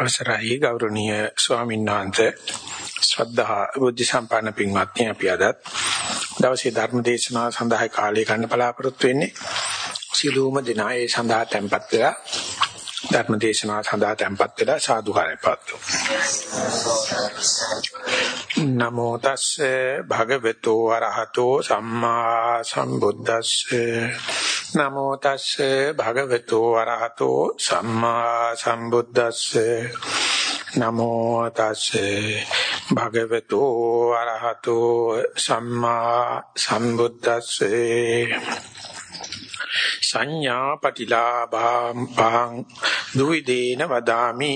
අවසරයි ගෞරවනීය ස්වාමීන් වහන්සේ. ශ්‍රද්ධා බුද්ධ සම්පන්න පින්වත්නි අපි අද දවසේ ධර්ම දේශනාව සඳහා කාලය ගන්න බලාපොරොත්තු වෙන්නේ. සිළුම දිනා ඒ සඳහා tempත් වෙලා ධර්ම දේශනාව සඳහා tempත් වෙලා සාදුකාරය පාත්තු නමෝ තස්සේ භගවතු වරහතෝ සම්මා සම්බුද්දස්සේ. නමෝ තස්සේ භගවතු වරහතෝ සම්මා සම්බුද්දස්සේ. නමෝ තස්සේ භගවතු වරහතෝ සම්මා සම්බුද්දස්සේ. සංඥා පටිලාභං පං දුයිදේන වදාමි.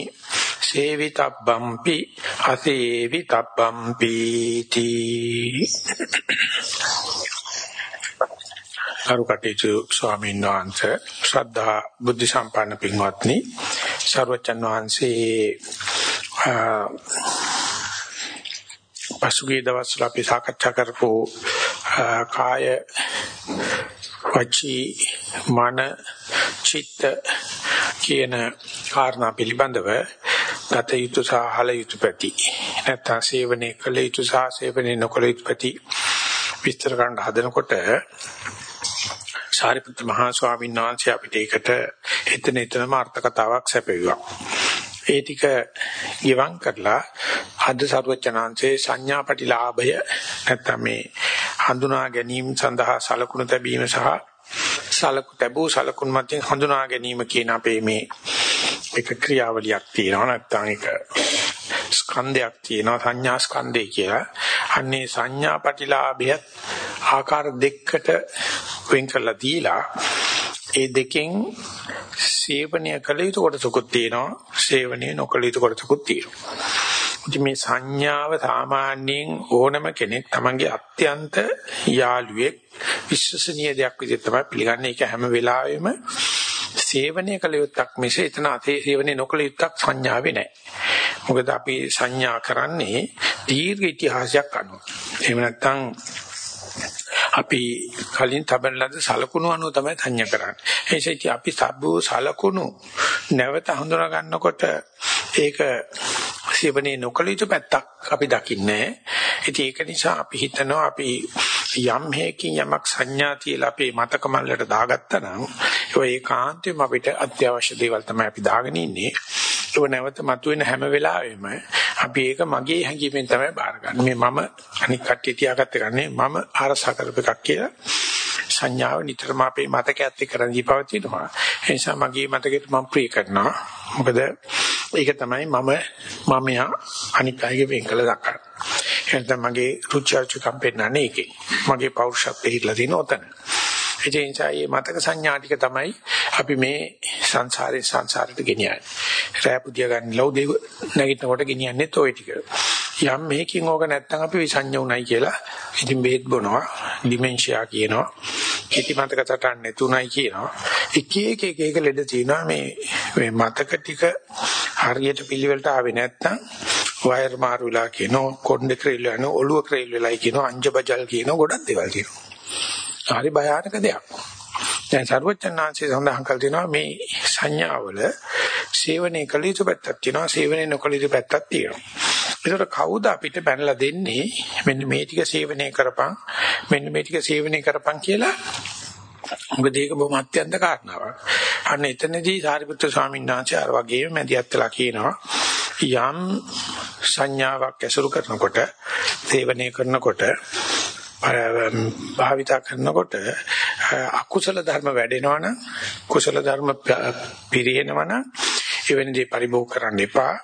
සේවිතබ්බම්පි අසේවිතබ්බම්පි තී කරුකටේතු ස්වාමීන් වහන්සේ ශ්‍රද්ධා බුද්ධ සම්පන්න පින්වත්නි සර්වචන් වහන්සේ පසුගිය දවස්වල අපි සාකච්ඡා කරපු කාය වචී මන චිත්ත කියන කාරණා පිළිබඳව ගත යුතු සහ හල යුතු පැති. නැත්නම් සේවනයේ කළ යුතු සහ සේවනයේ නොකළ යුතු පැති විස්තර කරන්න හදනකොට සාරිපුත්‍ර මහා ස්වාමීන් වහන්සේ අපිට ඒකට එතන එතනම අර්ථ කතාවක් සැපෙවුවා. ඒ ටික ගිවං කරලා අද සරුවචනාංශේ සංඥාපටිලාභය නැත්නම් මේ හඳුනා ගැනීම සඳහා සලකුණු තැබීම සහ සලකු තැබූ සලකුණු මතින් හඳුනා ගැනීම කියන අපේ මේ එක ක්‍රියාවලියක් තියෙනවා නැත්නම් ඒක ස්කන්ධයක් තියෙනවා සංඥා ස්කන්ධය කියලා. අන්නේ සංඥා ප්‍රතිලාභය ආකාර දෙකකට වෙන් කරලා දීලා ඒ දෙකෙන් සේවනය කළ යුතු කොටසකුත් තියෙනවා සේවනය නොකළ යුතු කොටසකුත් තියෙනවා. ඉතින් මේ සංඥාව සාමාන්‍යයෙන් ඕනම කෙනෙක් තමන්ගේ අත්‍යන්ත යාළුවෙක් විශ්වසනීය දෙයක් විදිහට තමයි පිළිගන්නේ. ඒක හැම වෙලාවෙම සේවනය කළ යුත්තක් මිස එතන අතේ සේවනය නොකළ යුත්තක් සංඥාවේ නැහැ. මොකද අපි සංඥා කරන්නේ දීර්ඝ ඉතිහාසයක් අනුව. එහෙම නැත්නම් අපි කලින් තබන ලද සලකුණු අනුව තමයි සංඥා කරන්නේ. ඒ නිසා අපි සබ්බෝ සලකුණු නැවත හඳුනා ගන්නකොට ඒක සේවනයේ නොකළ යුතු පැත්තක් අපි දකින්නේ. ඉතින් ඒක නිසා අපි හිතනවා අපි යම් හේකින් යමක් සංඥා තියලා අපේ මතක මල්ලට දාගත්තා නම් ඒ ඒකාන්තයෙන්ම අපිට අත්‍යවශ්‍ය දේවල් තමයි අපි දාගෙන ඉන්නේ. ඒක නැවත මතුවෙන හැම වෙලාවෙම අපි ඒක මගේ හැඟීමෙන් තමයි බාරගන්නේ. මේ මම අනික් කට්ටිය තියාගත්ත ගන්නේ මම අරසා කරපු එකක් කියලා. සංඥාව නිතරම අපේ මතකයත් එක්ක රැඳී පවතිනවා. ඒ නිසා මගේ මතකෙට මම ප්‍රිය කරනවා. මොකද ඒක තමයි මම මමයා අනික් අයගේ වෙන් කළ දක්වන්නේ. එහෙනම් මගේ රුචි අරුචිකම් පෙන්නන්නේ ඒකේ. මගේ පෞරුෂත්වයේ හිටලා තියෙන ඔතන. ඒ නිසා මේ මතක සංඥා ටික තමයි අපි මේ සංසාරේ සංසාරයට ගෙනියන්නේ. රැපුදිය ගන්න ලව් දෙව නැගිටිනකොට ගෙනියන්නේ toy ටික. යම් මේකින් ඕක නැත්තම් අපි විසඤ්ඤ උණයි කියලා ඉතින් බේත් බොනවා ඩිමෙන්ෂියා කියනවා කිති මතක සටහන් නැතුණයි කියනවා එක එක එක එක ලෙඩ තියෙනවා මේ මේ මතක ටික හරියට පිළිවෙලට ආවේ නැත්තම් වයර් මාරු වෙලා කියනවා කොණ්ඩේ ක්‍රේල් වෙනවා ඔළුව ක්‍රේල් වෙලායි කියනවා අංජබජල් කියනවා ගොඩක් දේවල් කියනවා හරි භයානක දෙයක්. දැන් සර්වඥාන්සේ සඳහන් කළ තියෙනවා මේ සංඥාවල සේවනයේ කළ යුතු පැත්තක් තියෙනවා සේවනයේ නොකළ යුතු පැත්තක් තියෙනවා. ඒකට කවුද අපිට බැනලා දෙන්නේ? මෙන්න මේ ටික සේවනය කරපන් මෙන්න මේ ටික සේවනය කරපන් කියලා. මොකද ඒක බොහොම අත්‍යන්ත කාරණාවක්. අන්න එතනදී සාරිපුත්‍ර ස්වාමීන් වහන්සේ අර වගේම මැදිහත් වෙලා කියනවා යම් සංඥාවක් ඇසුරු කරනකොට සේවනය කරනකොට භාවිතා කරනකොට අකුසල ධර්ම වැඩෙනවනම් කුසල ධර්ම පිරිනවනම් එවැනි දේ පරිභෝග කරන්න එපා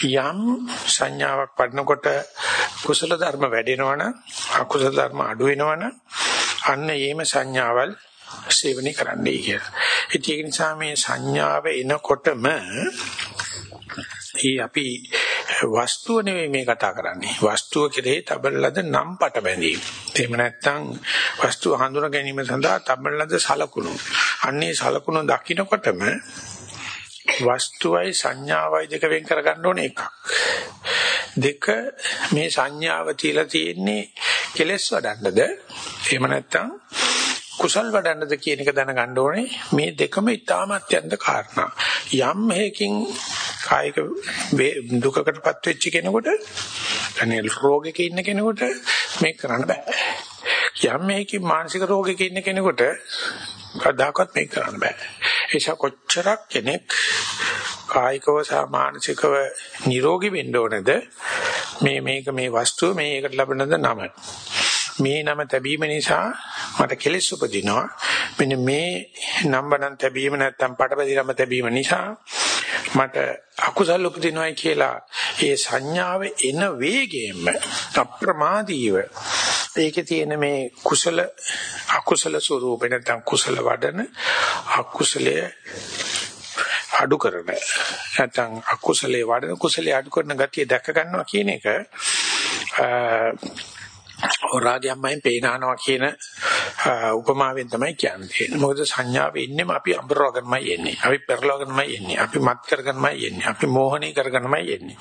යම් සංඥාවක් පඩනකොට කුසල ධර්ම වැඩෙනවනම් අකුසල ධර්ම අඩු වෙනවනම් අන්න ඒම සංඥාවල් සේවනය කරන්නයි කියලා. ඒක නිසා මේ සංඥාව එනකොටම ඒ අපි වස්තුව නෙවෙයි මේ කතා කරන්නේ. වස්තුව කෙරෙහි තබලලද නම් පට බැඳීම. එහෙම නැත්නම් වස්තුව හඳුනා ගැනීම සඳහා තබලලද සලකුණු. අන්නේ සලකුණු දකින්නකොටම වස්තුවයි සංඥාවයි දෙක වෙන් කරගන්න ඕනේ එකක්. දෙක මේ සංඥාව තියලා තියෙන්නේ කෙලස් වඩන්නද? එහෙම නැත්නම් කුසල් වඩන්නද කියන එක දැනගන්න ඕනේ. මේ දෙකම ඉතාම අත්‍යන්ත කාරණා. යම් හේකින් කායික දුකකටපත් වෙච්ච කෙනෙකුට අනේ රෝගයක ඉන්න කෙනෙකුට මේක කරන්න බෑ. යම් මේකේ මානසික රෝගයක ඉන්න කෙනෙකුට කවදාකවත් මේක කරන්න බෑ. ඒසක කොච්චරක් කෙනෙක් කායිකව සහ මානසිකව නිරෝගී වෙන්න ඕනද මේ මේක මේ වස්තුව මේකට ලැබෙනද නම මේ නම තැබීම නිසා මට කෙලෙස් උපදිනවා මෙන්න මේ නම්බනම් තැබීම නැත්තම් පටබැදි නම තැබීම නිසා මට අකුසල උපදිනවයි කියලා ඒ සංඥාව එන වේගයෙන්ම අප්‍රමාදීව ඒකේ තියෙන මේ කුසල අකුසල ස්වરૂපේ නැත්තම් කුසල වඩන අකුසලයේ අඩු කරන නැත්නම් අකුසලයේ වඩන කුසලයේ අඩු කරන ගතිය දැක ගන්නවා කියන එක රාගයන්මයි පේනනවා කියන උපමාවෙන් තමයි කියන්නේ. මොකද සංඥාව ඉන්නේම අපි අඹරවගෙනමයි එන්නේ. අපි පෙරලවගෙනමයි එන්නේ. අපි මත් කරගෙනමයි එන්නේ. අපි මෝහණී කරගෙනමයි එන්නේ.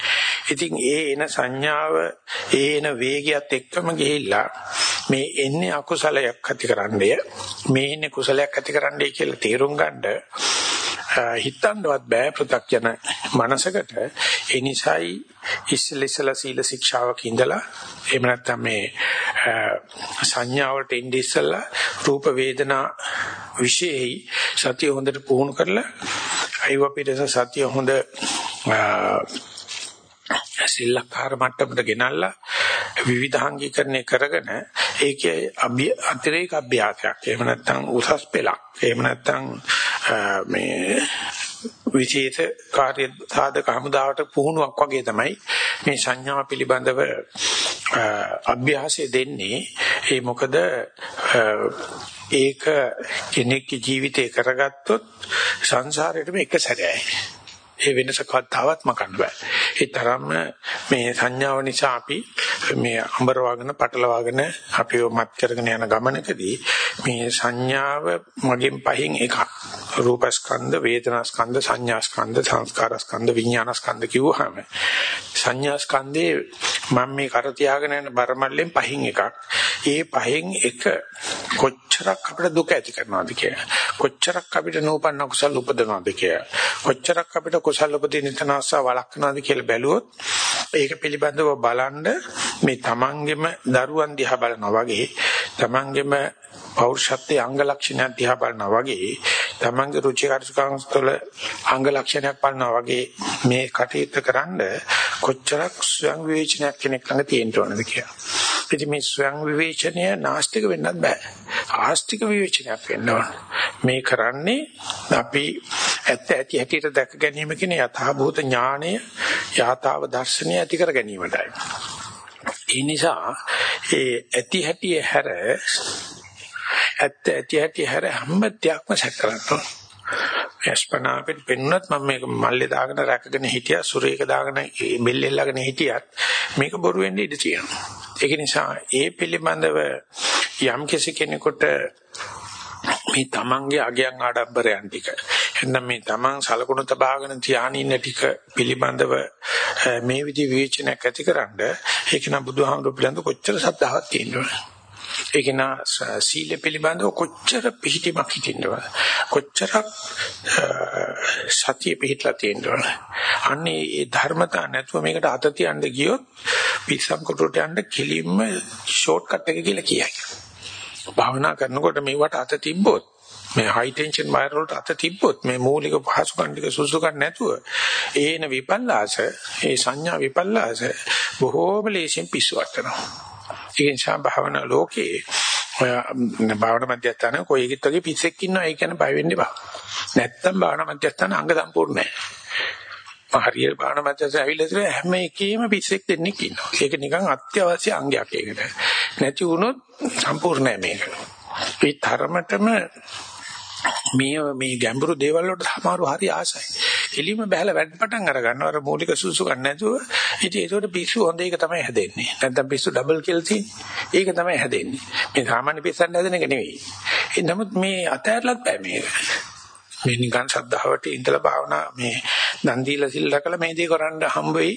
ඉතින් ඒ එන සංඥාව ඒ එන වේගයත් එක්කම ගිහිල්ලා මේ එන්නේ අකුසලයක් ඇතිකරන්නේය. මේ එන්නේ කුසලයක් ඇතිකරන්නේය කියලා තේරුම් ගන්න හිතන්නවත් බෑ පෘථග්ජන මනසකට. ඒ නිසායි ඉස්සෙල්ලා සීල ශික්ෂාවක ඉඳලා එහෙම නැත්නම් මේ සංඥාවලට ඉඳි ඉස්සෙල්ලා රූප වේදනා විශේෂයි. සතිය හොඳට පුහුණු කරලා අයව පිටස සතිය හොඳ සිල්ලක්කාර මට්ටමට ගෙනල්ලා විවිධාංගීකරණය කරගෙන ඒකේ අතිරේක අභ්‍යාසයක්. එහෙම නැත්නම් උසස් පෙළක්. එහෙම නැත්නම් මේ විශේෂ කාර්ය සාධක හමුදාවට පුහුණුවක් වගේ තමයි මේ සංඥා පිළිබඳව අභ්‍යාසය දෙන්නේ. ඒ මොකද ඒක කෙනෙක්ගේ ජීවිතේ කරගත්තොත් සංසාරේටම එක සැරයයි. ඒ වෙනස කතාවත් මකන්න බෑ. ඒ තරම්ම මේ සංඥාව නිසා අපි මේ අඹර වගන පටල වගන අපිව මත් කරගෙන යන ගමනකදී මේ සංඥාව මගෙන් පහින් එකක්. රූපස්කන්ධ, වේදනාස්කන්ධ, සංඥාස්කන්ධ, සංස්කාරස්කන්ධ, විඥානස්කන්ධ කිව්වහම සංඥාස්කන්ධේ මම මේ කර තියාගෙන යන බරමල්ලෙන් පහින් එකක්. ඒ පහෙන් එක කොච්චරක් අපිට දුක ඇති කරනවද කියලා. කොච්චරක් අපිට නූපන්න කුසල උපදවනවද කියලා. කොච්චරක් අපිට කුසල උපදින තනස්සා වළක්වනවද කියලා බැලුවොත් ඒක පිළිබඳව බලන්න මේ තමන්ගෙම දරුවන් දිහා බලනවා වගේ තමන්ගෙම පෞරුෂත්වයේ අංග ලක්ෂණයක් දිහා බලනවා වගේ තමන්ගේ රුචි අරුචිකම් වල අංග ලක්ෂණයක් බලනවා වගේ මේ කටයුත්ත කරන්න කොච්චරක් ස්වයං විවේචනයක් කෙනෙක් ළඟ තියෙන්න ඕනද කියලා. ඉතින් මේ ස්වයං විවේචනය නාස්තික වෙන්නත් බෑ. ආස්තික විවේචනයක් වෙන්න ඕන. මේ කරන්නේ අපි ඇත්ත ඇති හැටියට දැක ගැනීම කියන යථාභූත ඥාණය යථාව දර්ශනය ඇති කර ගැනීමටයි. ඒ නිසා ඒ ඇති හැටි හැර ඇත්ත ඇති හැටි හැර හැම දෙයක්ම සැක කරන්න යස්පනා අපිට පෙන්නුනත් මම මේක මල්ලේ දාගෙන රැකගෙන හිටියා සුරේක දාගෙන බෙල්ලෙල්ලගෙන හිටියත් මේක බොරු වෙන්න ඉඩ තියෙනවා. ඒක නිසා ඒ පිළිබඳව යම් කෙනෙකුට මේ තමන්ගේ අගයන් ආඩම්බරයන් ටික එන්න මේ තමන් සලකුණු තබාගෙන ධානය ඉන්න ටික පිළිබඳව මේ විදි විචනයක් ඇතිකරනද ඒක නම් බුදුහාමුදුරු පිළිබඳව කොච්චර සද්ධාවක් තියෙනවද ඒක නා සීල පිළිබඳව කොච්චර පිහිටීමක් හිටින්නවද කොච්චරක් සතිය පිහිටලා තියෙනවද අන්නේ ඒ ධර්මතා නැතුව මේකට අත තියන්න ගියොත් පිස්සම් කොටුට යන්න කෙලින්ම ෂෝට් කට් එක කියලා කියයි. භාවනා කරනකොට මේවට අත තිබ්බොත් මේ හයි ටෙන්ෂන් වයර් වලට අත තිබ්බොත් මේ මූලික පහසුකම් ටික සුසුකම් නැතුව ඒන විපල්ලාස ඒ සංඥා විපල්ලාස බොහෝම ලේසියෙන් පිස්සු වටනවා. ඒ නිසා භාවනා ලෝකේ ඔය භාවනා මධ්‍යස්ථාන කොයිගෙත් වගේ පිස්සෙක් ඉන්නවා ඒ කියන්නේ බය වෙන්න එපා නැත්තම් භාවනා මධ්‍යස්ථාන අංග සම්පූර්ණ නැහැ හරියට බාහන මැදට ඇවිල්ලා ඉතින් හැම එකේම පිස්සෙක් දෙන්නෙක් ඉන්නවා. ඒක නිකන් අත්‍යවශ්‍ය අංගයක් ඒකට. නැති වුණොත් සම්පූර්ණ නැහැ මේක. ඒ තරමටම මේ මේ ගැඹුරු දේවල් වලට සමහරව හරි ආසයි. එළිම බහලා වැඩ පටන් අර ගන්නවා. අර මූලික සුසු ගන්න නැතුව. ඉතින් ඒකට පිස්සු හොඳ එක තමයි හැදෙන්නේ. නැත්නම් පිස්සු ඩබල් කිල් තියෙන්නේ. ඒක තමයි හැදෙන්නේ. මේ සාමාන්‍ය පිස්සන් හැදෙන එක නෙවෙයි. ඒ නමුත් මේ අතහැරලත් බෑ මේක. මේ නිකන් ශද්ධාවට ඉඳලා භාවනා මේ දන් දීලා සිල් රැකලා මේ දේ කරන්න හම්බ වෙයි.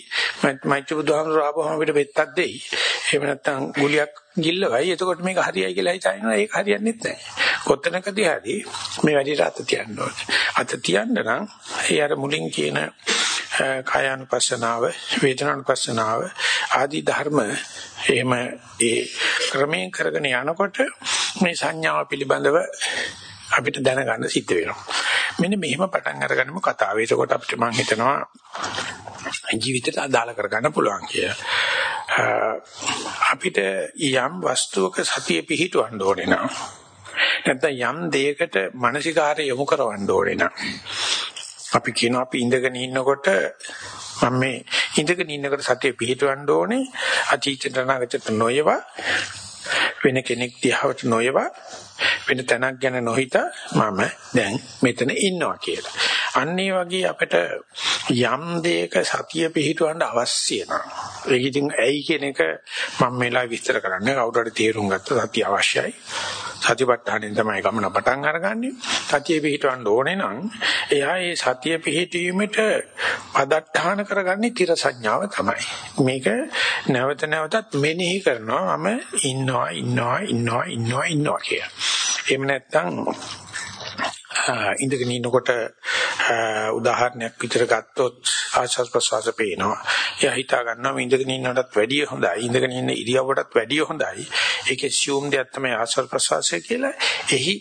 මෛත්‍රී බුදුහාමුදුරුවෝ ආපුවම අපිට පෙත්තක් දෙයි. එහෙම නැත්නම් ගුලියක් ගිල්ලවයි. එතකොට මේක හරියයි කියලා හිතනවා. ඒක හරියන්නේ නැහැ. කොතනකදී හරි මේ වැඩේට අත තියන්න ඕනේ. අත තියන්න නම් ඒ අර මුලින් කියන කායानुපස්සනාව වේදනානුපස්සනාව ආදී ධර්ම එහෙම ඒ ක්‍රමයෙන් කරගෙන යනකොට මේ සංඥාව පිළිබඳව අපිට දැනගන්න සිද්ධ වෙනවා. මෙන්න මෙහෙම පටන් අරගන්නම කතාව. ඒකකොට අපිට මම හිතනවා ජීවිතයට අදාළ කරගන්න පුළුවන් කියලා. අපිට යම් වස්තුවක සතිය පිහිටවන්න ඕනේ නම් නැත්නම් යම් දෙයකට මානසිකාරය යොමු කරවන්න ඕනේ නම් අපි කියනවා අපි ඉඳගෙන ඉන්නකොට මම මේ ඉඳගෙන ඉන්නකොට සතිය පිහිටවන්න ඕනේ අතීතයට අනාගතයට නොයවා වෙන කෙනෙක් දිහාවට නොයවා වෙන තැනක් ගැන නොහිතා මම දැන් මෙතන ඉන්නවා කියලා. අන්න ඒ වගේ අපිට යම් දෙයක සතිය පිහිටවන්න අවශ්‍ය නම් ඒක ඉතින් ඇයි කියන එක මම මේලා විස්තර කරන්නේ කවුරු හරි තේරුම් ගත්ත සතිය අවශ්‍යයි. සතිපට්ඨානෙන් තමයි ගමන පටන් අරගන්නේ. සතිය පිහිටවන්න ඕනේ නම් එයා ඒ සතිය පිහිටීමට පදට්ඨාන කරගන්නේ තිර සංඥාව තමයි. මේක නැවත නැවතත් මෙනෙහි කරනවා මම ඉන්නවා ඉන්නවා ඉන්නවා ඉන්නවා ඉන්නවා කියලා. එහෙම නැත්නම් ඉඳගෙන ඉන්නකොට උදාහරණයක් විතර ගත්තොත් ආශස් ප්‍රසවාස පේනවා. එයා හිතා ගන්නවා මේ ඉඳගෙන ඉන්නටත් වැඩිය හොඳයි. ඉඳගෙන ඉන්න ඉරියව්වටත් වැඩිය හොඳයි. ඒකේ assume දෙයක් තමයි ආශස් ප්‍රසවාසය කියලා. එහි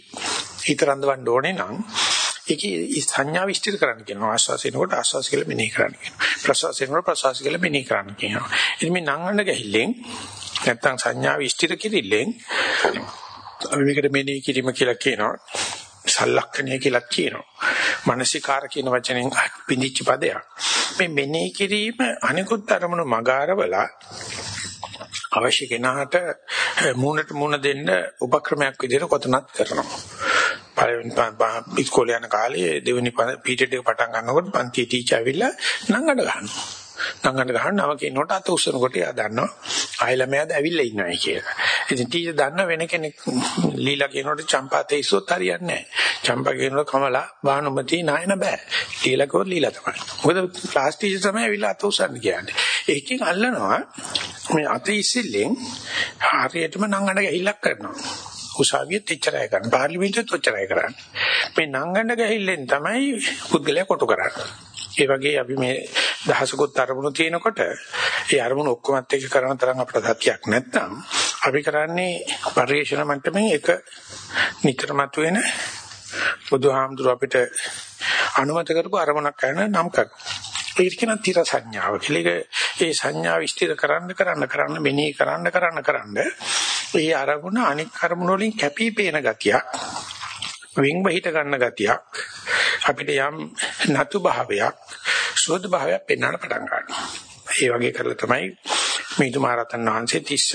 හිත රඳවන්න ඕනේ නම් ඒකේ සංඥා විස්තර කරන්න කියනවා ආස්වාසිනකොට ආස්වාස කියලා මෙනෙහි කරන්න කියනවා ප්‍රසවාසිනකොට ප්‍රසවාස කියලා මෙනෙහි කරන්න කියනවා ඉතින් මේ නංගන්න ගහිල්ලෙන් නැත්තම් සංඥා විස්තර කිරිල්ලෙන් අපි මේකට මෙනෙහි කිරීම කියලා කියනවා සලක්ෂණය කියලා කියනවා. මානසිකාර කියන වචනෙන් පිඳිච්ච පදයක්. මේ මෙනෙහි කිරීම අනිකුත් අරමුණු මගාරවලා අවශ්‍ය කෙනාට මූණට මූණ දෙන්න උපක්‍රමයක් විදිහට කොතනත් කරනවා. පළවෙනි ඉස්කෝලේ යන කාලේ දෙවෙනි පීටර් එක පටන් ගන්නකොට පන්ති ටීචර් ඇවිල්ලා නංගඩ ගන්නවා. නංගන්න ගහනව කියනකොට අත උස්සනකොට එයා දන්නවා ආයෙ ළමයාද ඇවිල්ලා ඉන්නවයි කියලා. ඉතින් ටීචර් දන්න වෙන කෙනෙක් ලීලා කියනකොට චම්පා තේසොත් හරියන්නේ නැහැ. චම්පා කියනකොට කමලා බානුමති නායන බෑ. ලීලා කෝ ලීලා තමයි. මොකද ක්ලාස් ටීචර් තමයි ඇවිල්ලා අත උස්සන්න කියන්නේ. ඒකෙන් අල්ලනවා මේ අත ඉස්සෙල්ලෙන් හරියටම නංගන්න ගහිල්ලක් කරනවා. උසාවියෙත් එච්චරයි කරන්නේ. පාර්ලිමේන්තුවෙත් ඔච්චරයි කරන්නේ. මේ නංගන්න ගහිල්ලෙන් තමයි පුද්ගලයා කොටු කරන්නේ. ඒ වගේ අපි මේ දහසකුත් අරමුණු තියෙනකොට ඒ අරමුණු ඔක්කොමත් එක්ක කරන තරම් අපිට සත්‍යයක් නැත්නම් අපි කරන්නේ පරිේශන මට්ටමින් එක නිතරමත් වෙන බුදුහාමුදුර අපිට අනුමත කරපු අරමුණක් කරන නම් කරනවා. ඒක කියන තිර සංඥාව කියලා. ඒ සංඥාව විස්තර කරන්න කරන්න කරන්න මෙනෙහි කරන්න කරන්න කරන්න ඒ අරමුණ අනික් අරමුණ වලින් කැපී පේන ගතියක් වින් බහිට ගන්න ගතියක් අපිට යම් නතු භාවයක් සුවද භාවයක් පෙන්වන්න පටන් ගන්නවා. ඒ වගේ කරලා තමයි මිතුමාරතන් වහන්සේ තිස්ස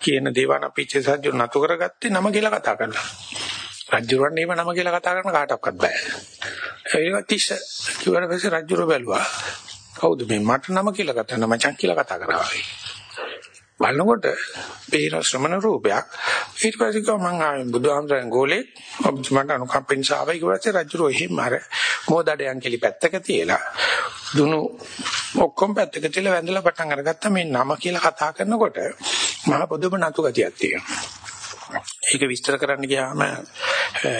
කියන දේවාන පිච්චේ සජ්ජු නතු කරගත්තේ නම කියලා කතා කරලා. රජුරන් එහෙම නම කියලා කතා කරන කාටවත් බෑ. ඒක තිස්ස කිව්වට පස්සේ රජුර බැලුවා. කවුද මේ මට නම කියලා කතා කරන මචං කියලා කතා කරා වගේ. බලනකොට පේන ශ්‍රමණ රූපයක්. ඊට පස්සේ කව මං ආවේ බුදුහාමරන් ගෝලේ. ඔබතුමාට අනුකම්පෙන් සාවයි ඊට පස්සේ රජුරෝ එහෙම අර මොදඩයන් කෙලි පැත්තක තියලා දුනු ඔක්කොම පැත්තක තියලා වැඳලා පටන් අරගත්තා. මේ නම කියලා කතා කරනකොට මහා පොදුම නතු ගතියක් තියෙනවා. ඒක විස්තර කරන්න ගියාම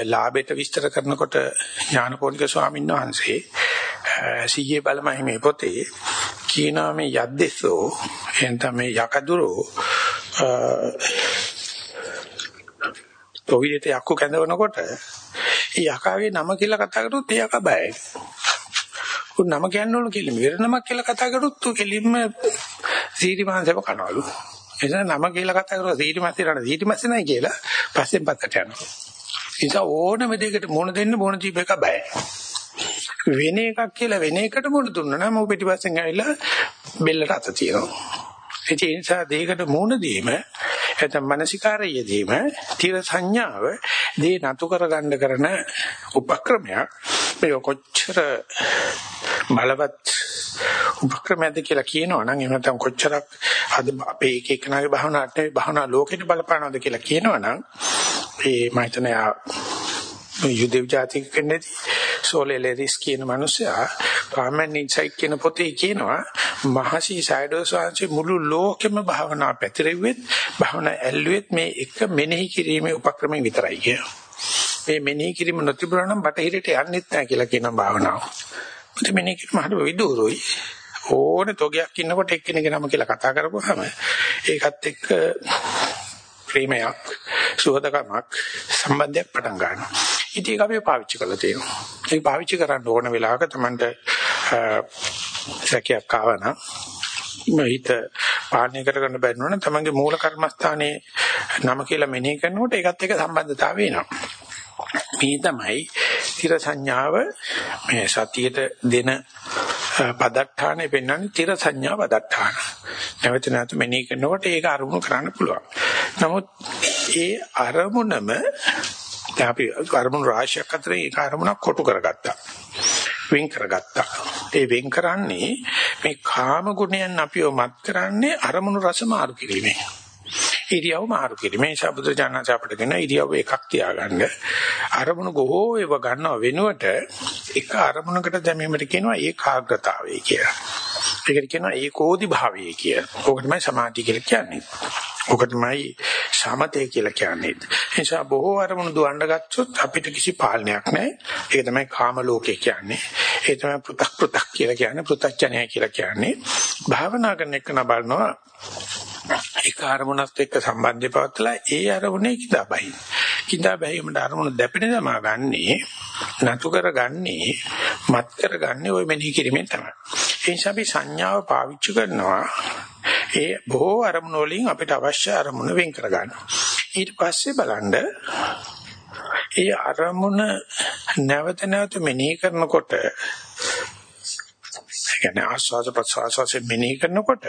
ලාභයට විස්තර කරනකොට ඥානපෝනික ස්වාමීන් වහන්සේ සීයේ බලමයි මේ පොතේ කියනවා මේ යද්දෙසෝ එතන මේ යකදුරෝ තොවිලට යක්කු කැඳවනකොට ඒ යකාගේ නම කියලා කතා කරොත් ඒ යකා බයයි. උන් නම කියන්න ඕන කියලා මෙර නමක් කියලා කතා කරොත් ඌ කෙලින්ම සීටි මාංශව කනවලු. එතන නම කියලා කතා කරලා සීටි මාංශේ රණ සීටි මාංශේ නැහැ කියලා පස්සෙන් පස්සට යනවා. ඒ නිසා ඕනම දෙයකට මොන දෙන්න මොන ජීව එක බයයි. වෙන එකක් කියලා වෙන එකට මුණ දුන්නා නම් ඔය පිටිපස්සෙන් ඇවිල්ලා බෙල්ලට අත තියනවා. ඒ නිසා දෙයකට මුණ දීම නැත්නම් මානසිකාරයේදීම තිර සංඥාව දේ නතු කරගන්න කරන උපක්‍රමයක් මේ කොච්චර බලවත් උපක්‍රමයක්ද කියලා කියනවා නම් එහෙම නැත්නම් කොච්චරක් අද අපේ එක එකනාගේ භවනාට භවනා ලෝකෙට බලපානවද කියලා කියනවා නම් ඒ මම හිතන්නේ යුදෙව් ජාතික කෙනෙක් සෝලෙලරිස් කියන මිනිසයා කාමෙන් ඉන්සයිට් කියන පොතේ කියනවා මහසි සයිඩෝ සාංශේ මුළු ලෝකෙම භාවනා පැතිරෙව්වෙත් භාවනා ඇල්ලුවෙත් මේ එක මෙනෙහි කිරීමේ උපක්‍රමයෙන් විතරයි කියනවා. මේ මෙනෙහි කිරීම නොතිබුණා නම් බටහිරට යන්නෙත් නැහැ කියලා කියන භාවනාව. මුත් මෙනේ කිරීම හරි විදුරුයි. ඕනේ තොගයක් ඉන්නකොට එක්කෙනෙක් නම කියලා කතා කරපුවාම ඒකත් එක්ක ප්‍රේමයක් සුහදකමක් සම්බන්ධයක් පටන් ගන්නවා. ඉතින් ඒක අපි පාවිච්චි කරලා තියෙනවා. ඒක පාවිච්චි කරන්න ඕන වෙලාවක Tamanට සැකයක් ආවනම් හිත පාලනය කරගන්න බැරි නම් තමන්ගේ මූල කර්මස්ථානයේ නම කියලා මෙනෙහි කරනකොට ඒකත් එක්ක සම්බන්ධතාවය එනවා. මේ තමයි තිර සංඥාව මේ සතියට දෙන පදට්ඨානෙ පෙන්වන්නේ තිර සංඥා පදට්ඨාන. නැවත නැවත මෙනෙහි කරනකොට ඒක අරමුණු කරන්න පුළුවන්. නමුත් ඒ අරමුණම අපි අරමුණු රාශියක් අතර ඒක අරමුණක් කොටු කරගත්තා. වෙන් කරගත්තා. ඒ වෙන් කරන්නේ මේ කාම ගුණයන් අපිව මත් කරන්නේ අරමුණු රස මාරු කිරීමෙන්. ඉරියව් මාරු කිරීම. මේ ශබ්ද ජානස අපිට කියන ඉරියව් එකක් තියාගන්න. අරමුණු ගොහෝ ඒව ගන්නව වෙනුවට එක අරමුණකට දැමීමට කියනවා ඒකාග්‍රතාවය කියලා. ඒකට කියනවා ඒකෝදි භාවය කියලා. ඕක තමයි සමාධිය කියලා කියන්නේ. ඔකටමයි සමතේ කියලා කියන්නේ. ඒ නිසා බොහෝ අරමුණු දුවන්න ගත්තොත් අපිට කිසි පාලනයක් නැහැ. ඒක තමයි කාම ලෝකේ කියන්නේ. ඒ තමයි පෘ탁 පෘ탁 කියලා කියන්නේ පෘ탁ඥය කියලා කියන්නේ. භාවනා කරන එක නබලනවා ඒක අරමුණත් එක්ක සම්බන්ධය පවත්ලා ඒ අරමුණේ කිඳාබයි. කිඳාබැහිමට අරමුණ දැපෙන දමා ගන්නේ නතු කරගන්නේ මත් කරගන්නේ ওই මෙනෙහි කිරීමෙන් තමයි. ඒ නිසා අපි සංඥාව පාවිච්චි කරනවා ඒ බොහෝ අරමුණු වලින් අපිට අවශ්‍ය අරමුණ වෙන් කරගන්නවා. ඊට පස්සේ බලන්න ඒ අරමුණ නැවත නැවත මෙනෙහි කරනකොට කියන්නේ ආස්වාද ප්‍රසවාසයෙන් මෙනෙහි කරනකොට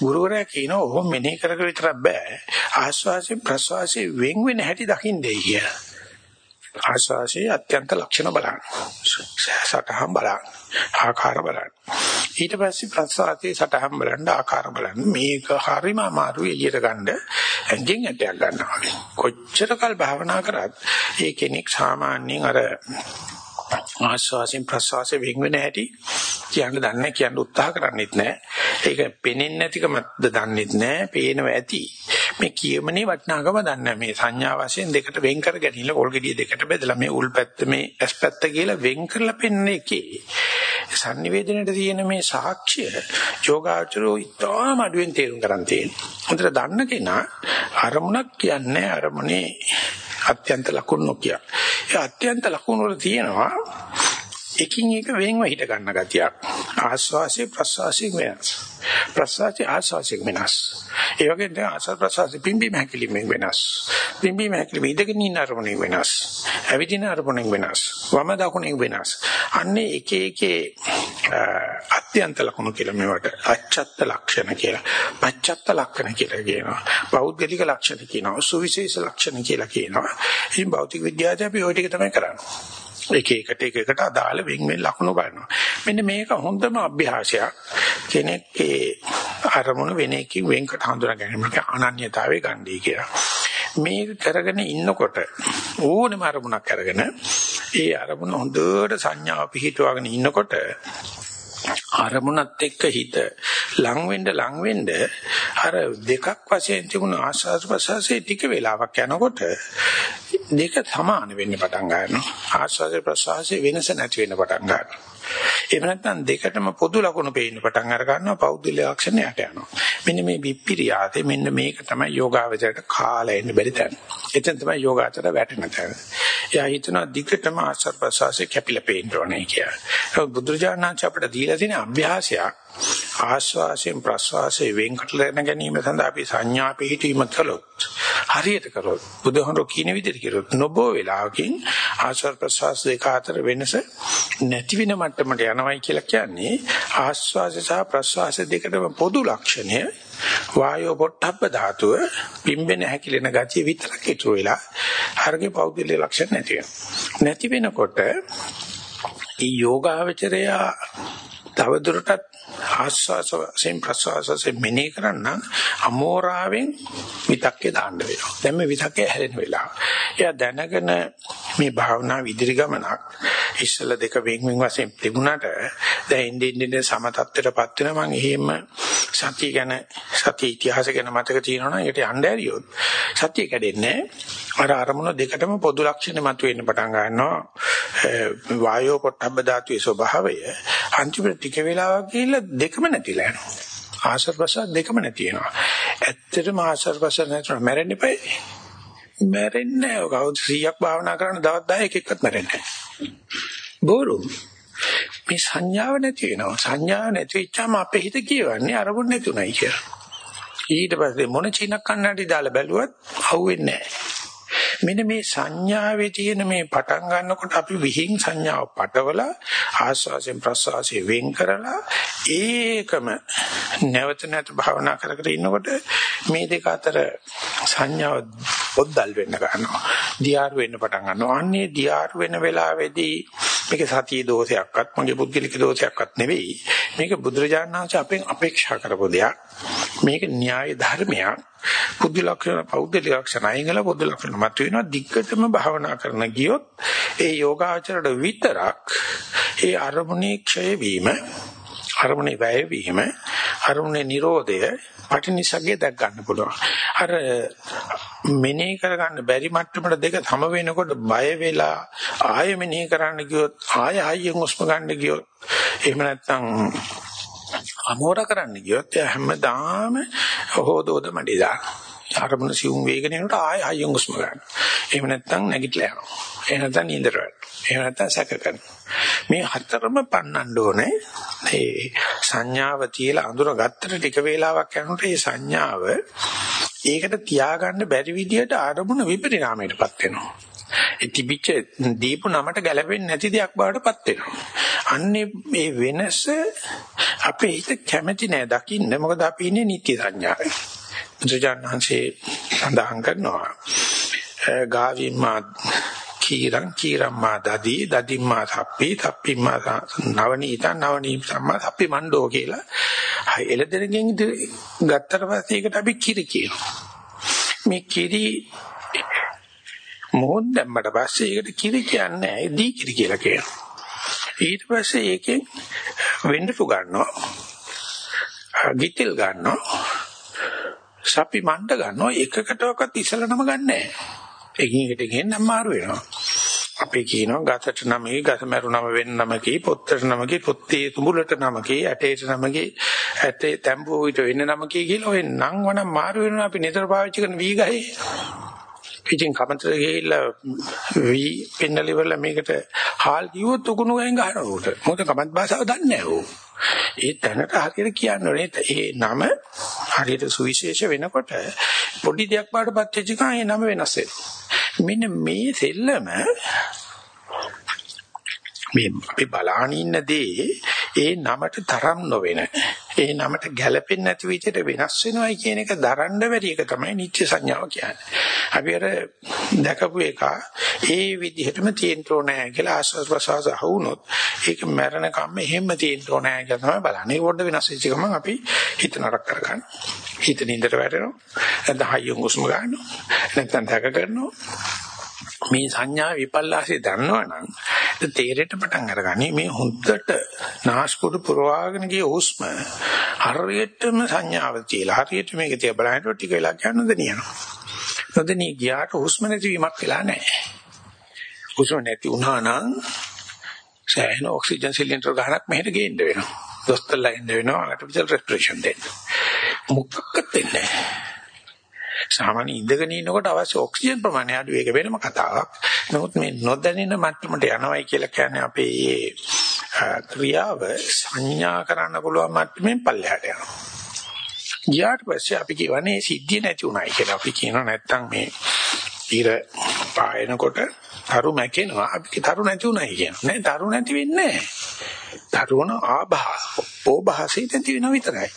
ගුරුවරයා කියනවා ඔහොම මෙනෙහි කර කර විතරක් බෑ ආස්වාසයෙන් ප්‍රසවාසයෙන් වෙන් වෙන හැටි දකින්නේ කියලා. ආස්වාසයේ අත්‍යන්ත ලක්ෂණ බලන්න. සටහන් බලන්න. ආකාර බලන්න. ඊට පස්සේ ප්‍රසවාසයේ සටහන් බලන්න ආකාර බලන්න. මේක හරිම අමාරු එළියට ගන්න ඇඟෙන් ඇටයක් ගන්නවා. කොච්චර කල් භාවනා කරත් ඒ කෙනෙක් සාමාන්‍යයෙන් අර ආස්වාසයෙන් ප්‍රසවාසයෙන් වෙන් වෙන හැටි කියන්න දන්නේ කියන්න උත්සාහ කරන්නේත් නැහැ. ඒක පෙනෙන්නේ නැතිකමද දන්නේත් නැහැ. පේනව ඇති. මේ කියමනේ වටිනාකම දන්නේ මේ සංඥා වශයෙන් දෙකට වෙන් කර ගැනීම කොල් ගෙඩිය දෙකට බෙදලා මේ උල් පැත්ත මේ ඇස් පැත්ත කියලා වෙන් කරලා පෙන්වන්නේ එකේ. sannivedanayට තියෙන මේ සාක්ෂිය යෝගාචරෝ ඉතාම අඩුවෙන් තේරුම් ගන්න තියෙනවා. හොඳට දන්න කෙනා අරමුණක් කියන්නේ අරමුණේ අත්‍යන්ත ලකුණු නොකිය. ඒ අත්‍යන්ත ලකුණු වල තියෙනවා එකින් එක වෙන්ව හිට ගන්න ගතියක්. ආස්වාසිය ප්‍රසවාසිය වෙනස්. ප්‍රසවාසිය ආස්වාසිය වෙනස්. ඒ වගේ දැන් ආස්වාස ප්‍රසවාසිය පිම්බීම හැකිලිමෙන් වෙනස්. පිම්බීම හැකිලිම ඉඳගෙන ඉන්න අරමුණෙන් වෙනස්. ඇවිදින අරමුණෙන් වෙනස්. වම දකුණෙන් වෙනස්. අන්නේ එක එකේ අත්‍යන්ත ලක්ෂණ කියලා මේවට අච්ඡත්ත ලක්ෂණ කියලා. පච්ඡත්ත ලක්ෂණ කියලා කියනවා. පෞද්ගලික ලක්ෂණ කියනවා. සුවිශේෂ ලක්ෂණ කියලා කියනවා. ඉතින් භෞතික විද්‍යාවේ අපි ওই ටික තමයි කරන්නේ. එක එකට එක එකට අදාළ වෙන් වෙන් ලකුණු බලනවා. මෙන්න මේක හොඳම අභ්‍යාසයක්. කෙනෙක්ගේ අරමුණ වෙන එකකින් වෙන්කට හඳුනා ගැනීමක අනන්‍යතාවය ගන්නයි කියලා. මේක කරගෙන ඉන්නකොට ඕනෙම අරමුණක් අරගෙන ඒ අරමුණ හොඳට සංඥාව පිහිටුවාගෙන ඉන්නකොට අරමුණත් එක්ක හිත ලං වෙන්න ලං වෙන්න අර දෙකක් වශයෙන් තිබුණු ආස්වාද ප්‍රසවාසයේ ටික වෙලාවක් යනකොට දෙක සමාන වෙන්න පටන් ගන්නවා. ආස්වාද ප්‍රසවාසයේ වෙනස නැති වෙන්න පටන් ගන්නවා. එහෙම නැත්නම් දෙකටම පොදු ලක්ෂණ පේන්න පටන් අර ගන්නවා පෞද්ගල ලක්ෂණයට යනවා. මෙන්න මේ විප්පිරියාතේ මෙන්න මේක තමයි යෝගාවචරයට කාලය එන්න බැරි තැන. එතෙන් තමයි යෝගාචර වැටෙන තැන. එයා හිතනවා දිගටම ආස්වාද ප්‍රසවාසයේ කැපිලා පේන්න ඕනේ කියලා. බුදුරජාණන් අපිට දීලා තියෙන අභ්‍යාසයක්. ආශ්වාසයෙන් ප්‍රශ්වාසයෙන් වෙන්කට ලැබෙන ගැනීම සඳහා අපි සංඥා පිහිටීම කළොත් හරියට කරොත් බුදුහමරෝ කියන විදිහට කරොත් නොබෝ වෙලාවකින් ආශ්වාස ප්‍රශ්වාස දෙක අතර වෙනස නැති වෙන මට්ටමට යනවයි කියලා කියන්නේ ආශ්වාස සහ ප්‍රශ්වාස දෙකටම පොදු ලක්ෂණය වායෝ පොට්ටබ්බ ධාතුව පිම්බෙන හැකිලෙන ගතිය විතරක් ඉතුරු වෙලා හරගේ පෞද්ගලික ලක්ෂණ නැති වෙනවා. නැති වෙනකොට ඒ යෝගාවචරයා තවදුරටත් ආස්වාස වශයෙන් ප්‍රසවාස වශයෙන් මෙනෙහි කරන්න අමෝරාවෙන් විතක්කේ දාන්න වෙනවා. දැන් මේ විතක්කේ හැලෙන වෙලාව. එයා දැනගෙන මේ භාවනා විදිරි ගමනක් ඉස්සල දෙක වෙන් වෙන් වශයෙන් තිබුණාට දැන් ඉන්නේ ඉන්නේ සම තත්ත්වයටපත් වෙනවා මම එහෙම සතිය ගැන සතිය ඉතිහාස ගැන මතක තියෙනවා නම් ඒකට යන්න ඇරියොත් සතිය කැඩෙන්නේ අර අරමුණ දෙකටම පොදු ලක්ෂණ මතුවෙන්න පටන් ගන්නවා වායෝ පොට්ටබ්බ ධාතුවේ ස්වභාවය අන්තිමට ටික වෙලාවක් ගිහිල්ලා දෙකම නැතිලා යනවා. ආශ්‍රවස දෙකම නැති වෙනවා. ඇත්තටම ආශ්‍රවස නැතුව මැරෙන්න එපා. මැරෙන්නේ නැහැ. කවුද 100ක් භාවනා කරන දවස් 10 එකක්වත් මැරෙන්නේ නැහැ. බෝරු. මේ සංඥාව නැති වෙනවා. සංඥාව නැති වෙච්චාම අපේ හිත කියවන්නේ අරමුණ නැතුණයි කියලා. ඊට පස්සේ මොන චිනක් කන්නටි දාලා බැලුවත් අහුවෙන්නේ නැහැ. මෙන්න මේ සංඥාවේ තියෙන මේ පටන් ගන්නකොට අපි විහිං සංඥාව පටවල ආස්වාසයෙන් ප්‍රසවාසයෙන් වෙන් කරලා ඒකම නැවත නැවත භාවනා කර කර ඉන්නකොට මේ දෙක අතර සංඥාව පොද්දල් වෙන්න ගන්නවා. දියාරු වෙන්න පටන් ගන්නවා. අන්නේ දියාරු වෙන වෙලාවේදී මේක සතිය දෝෂයක්වත් මගේ පුද්ගලික දෝෂයක්වත් නෙවෙයි. මේක බුදුරජාණන් වහන්සේ අපෙන් අපේක්ෂා කරපු දෙයක්. මේක න්‍යාය ධර්මයක්. පුද්ගල ලක්ෂණ පෞද්ගලික ලක්ෂණ අයිංගල පුද්ගල ලක්ෂණ මත වෙනවා දිග්ගටම භාවනා කරන ගියොත් ඒ යෝගාචරයට විතරක් ඒ අරමුණේ ක්ෂය වීම අරමුණේ වැය වීම අරමුණේ Nirodhaය පටිනිසග්ගේ දැක් ගන්න පුළුවන්. අර මෙනෙහි කරගන්න බැරි මට්ටමට දෙක සම වෙනකොට බය වෙලා ආයෙ මෙනෙහි කරන්න ගියොත් ආයෙ ආයෙ හුස්ම ගන්න ගියොත් එහෙම නැත්නම් අමෝර කරන්න ගියොත් හැමදාම හොදෝද මඩි දාන. අරමුණ සිවුම් වේගන යනකොට ආයෙ ආයෙ හුස්ම ගන්න. එහෙම නැත්නම් නැගිටලා යනවා. එහෙම නැත්නම් නින්දට වැටෙනවා. එහෙම නැත්නම් සැක කරනවා. මේ හතරම පන්නන්න ඕනේ. මේ සංඥාව තියලා අඳුර ගත්තට ටික වේලාවක් යනකොට මේ සංඥාව ඒකට තියාගන්න බැරි විදිහට ආරමුණ විපරිණාමයටපත් වෙනවා. ඒ තිබිච්ච දීපු නමට ගැලපෙන්නේ නැති දෙයක් බවටපත් වෙනවා. අන්නේ මේ වෙනස අපේ හිත කැමැති නෑ දකින්න. මොකද අපි ඉන්නේ නිත්‍ය සංඥාවේ. බුදුජානහන්සේ සඳහන් කරනවා. ගාවිමා කීරං කීරම්මා දදී දදිම්මා සප්පි සප්පිම්මා නවනීතං නවනීත සම්මා සප්පි මණ්ඩෝ කියලා. එළදෙනගෙන් ගත්තට පස්සේ ඒකට අපි කිරි කියනවා. මේ කිරි මොහොත් දැම්මට පස්සේ ඒකට කිරි කියන්නේ නැහැ දී කිරි කියලා කියනවා. ඊට පස්සේ ඒකෙන් වෙන්ඩු ගන්නවා. ගිතෙල් ගන්නවා. සප්පි මණ්ඩ ගන්නවා එකකටවත් ඉසලනම ගන්නෑ. එකින් එකට ගෙන්නම මාරු වෙනවා. අපි කියනවා ගතට නමයි ගත මරුණම වෙන්න නමකී පොත්තට නමකී පොත්තේ තුඹුලට නමකී ඇටේට නමකී ඇටේ තැඹුව විතර වෙන්න නමකී කියලා ඔය නම් වනම් මාරු වෙනවා අපි නිතර පාවිච්චි කරන වී ගහේ ඉතින් කමතර ගිහිල්ලා වී පෙන්නලි වල මේකට හාල් කිව්වොත් උකුණු ගහෙන් ගහනවා උට. මොකද කමත් භාෂාව දන්නේ නැහැ ඌ. ඒ තැනට හරියට කියන්නේ ඒ නම හරියට සුවිශේෂ වෙනකොට පොඩි දෙයක් බාටපත් වෙච්ච ගමන් ඒ නම වෙනස් වෙනවා. මෙන්න මේ සෙල්ලම මේ අපි බලාන ඉන්න දේ ඒ නමට තරම් නොවෙන ඒ නමට ගැළපෙන්නේ නැති විදිහට වෙනස් වෙනවයි කියන එක දරන්න බැරි එක තමයි නිත්‍ය සංඥාව කියන්නේ. අපි අර දැකපු එක ඒ විදිහටම තියෙන්න ඕනේ කියලා ආස්වාද ප්‍රසවාස අහුනොත් ඒක මරණ කම්ම එහෙම තියෙන්න ඕනේ කියලා තමයි බලන්නේ. ඒක පොඩ්ඩ වෙනස් වෙච්ච ගමන් අපි හිත නරක කරගන්න. හිත නින්දට වැටෙනවා. නැත්නම් හයියෙන් හුස්ම ගන්නවා. නැත්නම් දැක කරනවා. මේ සංඥා විපල්ලාසේ දන්නවනම් තේරෙට පටන් අරගනි මේ හොද්දට නාස්පුඩු පුරවාගෙන ගිය හුස්ම හරියටම සංඥාව තියලා හරියට මේක තියා බලනකොට ටික වෙලා යන දනියනවා. නොදෙනී ගියාට හුස්ම නැතිවීමක් වෙලා නැහැ. හුස්ම නැති වුණා නම් සෑහෙන ඔක්සිජන් සිලින්ඩර් ගහනක් මෙහෙට ගේන්න වෙනවා. දොස්තරලා ඉන්න වෙනවා ආටිෆිෂල් රෙස්පිරේෂන් දෙන්න. මොකක්වත් දෙන්නේ නැහැ. සාමාන්‍ය ඉඳගෙන ඉන්නකොට අවශ්‍ය ඔක්සිජන් ප්‍රමාණය අඩු ඒක වෙනම කතාවක්. නමුත් මේ නොදැනෙන මට්ටමට යනවයි කියලා කියන්නේ අපේ මේ ක්‍රියාව සංඥා කරන්න පුළුවන් මට්ටමින් පල්ලෙහාට යනවා. ගියාට පස්සේ අපි කියවනේ සිද්ධිය නැති උනායි කියලා. අපි කියනවා නැත්තම් මේ ඉර පායනකොට තරු මැකෙනවා. අපි තරු නැති උනායි කියනවා. නෑ තරු නැති වෙන්නේ නෑ. තරුණ ආභා ඕභාසී නැති වෙන විතරයි.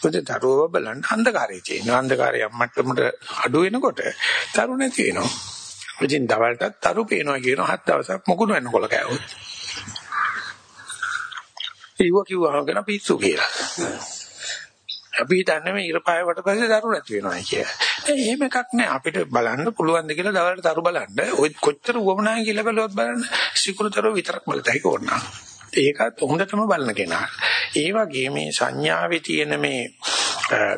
මොකද තරුව බලන්න අන්ධකාරයේ තියෙනවා. අන්ධකාරය මට්ටමට අඩු වෙනකොට තරු නැති වෙනවා. ඉතින් දවල්ටත් තරු පේනවා කියන හත් දවසක් මොකුණු වෙනකොල කෑවොත්. ඒව කිව්වම කරන පිස්සු කියලා. අපි හිතන්නේ මේ ඉරපාය වට පස්සේ දරු නැති වෙනවා කියලා. එහෙම එකක් නෑ අපිට බලන්න පුළුවන් ද කියලා දවල්ට තරු බලන්න. ඔය කොච්චර වමනායි කියලා බලවත් බලන්න. සිකුරුතරෝ විතරක් බලතයි ඕනා. ඒකත් හොඳටම බලන කෙනා. ඒ වගේ මේ සංඥාවේ තියෙන මේ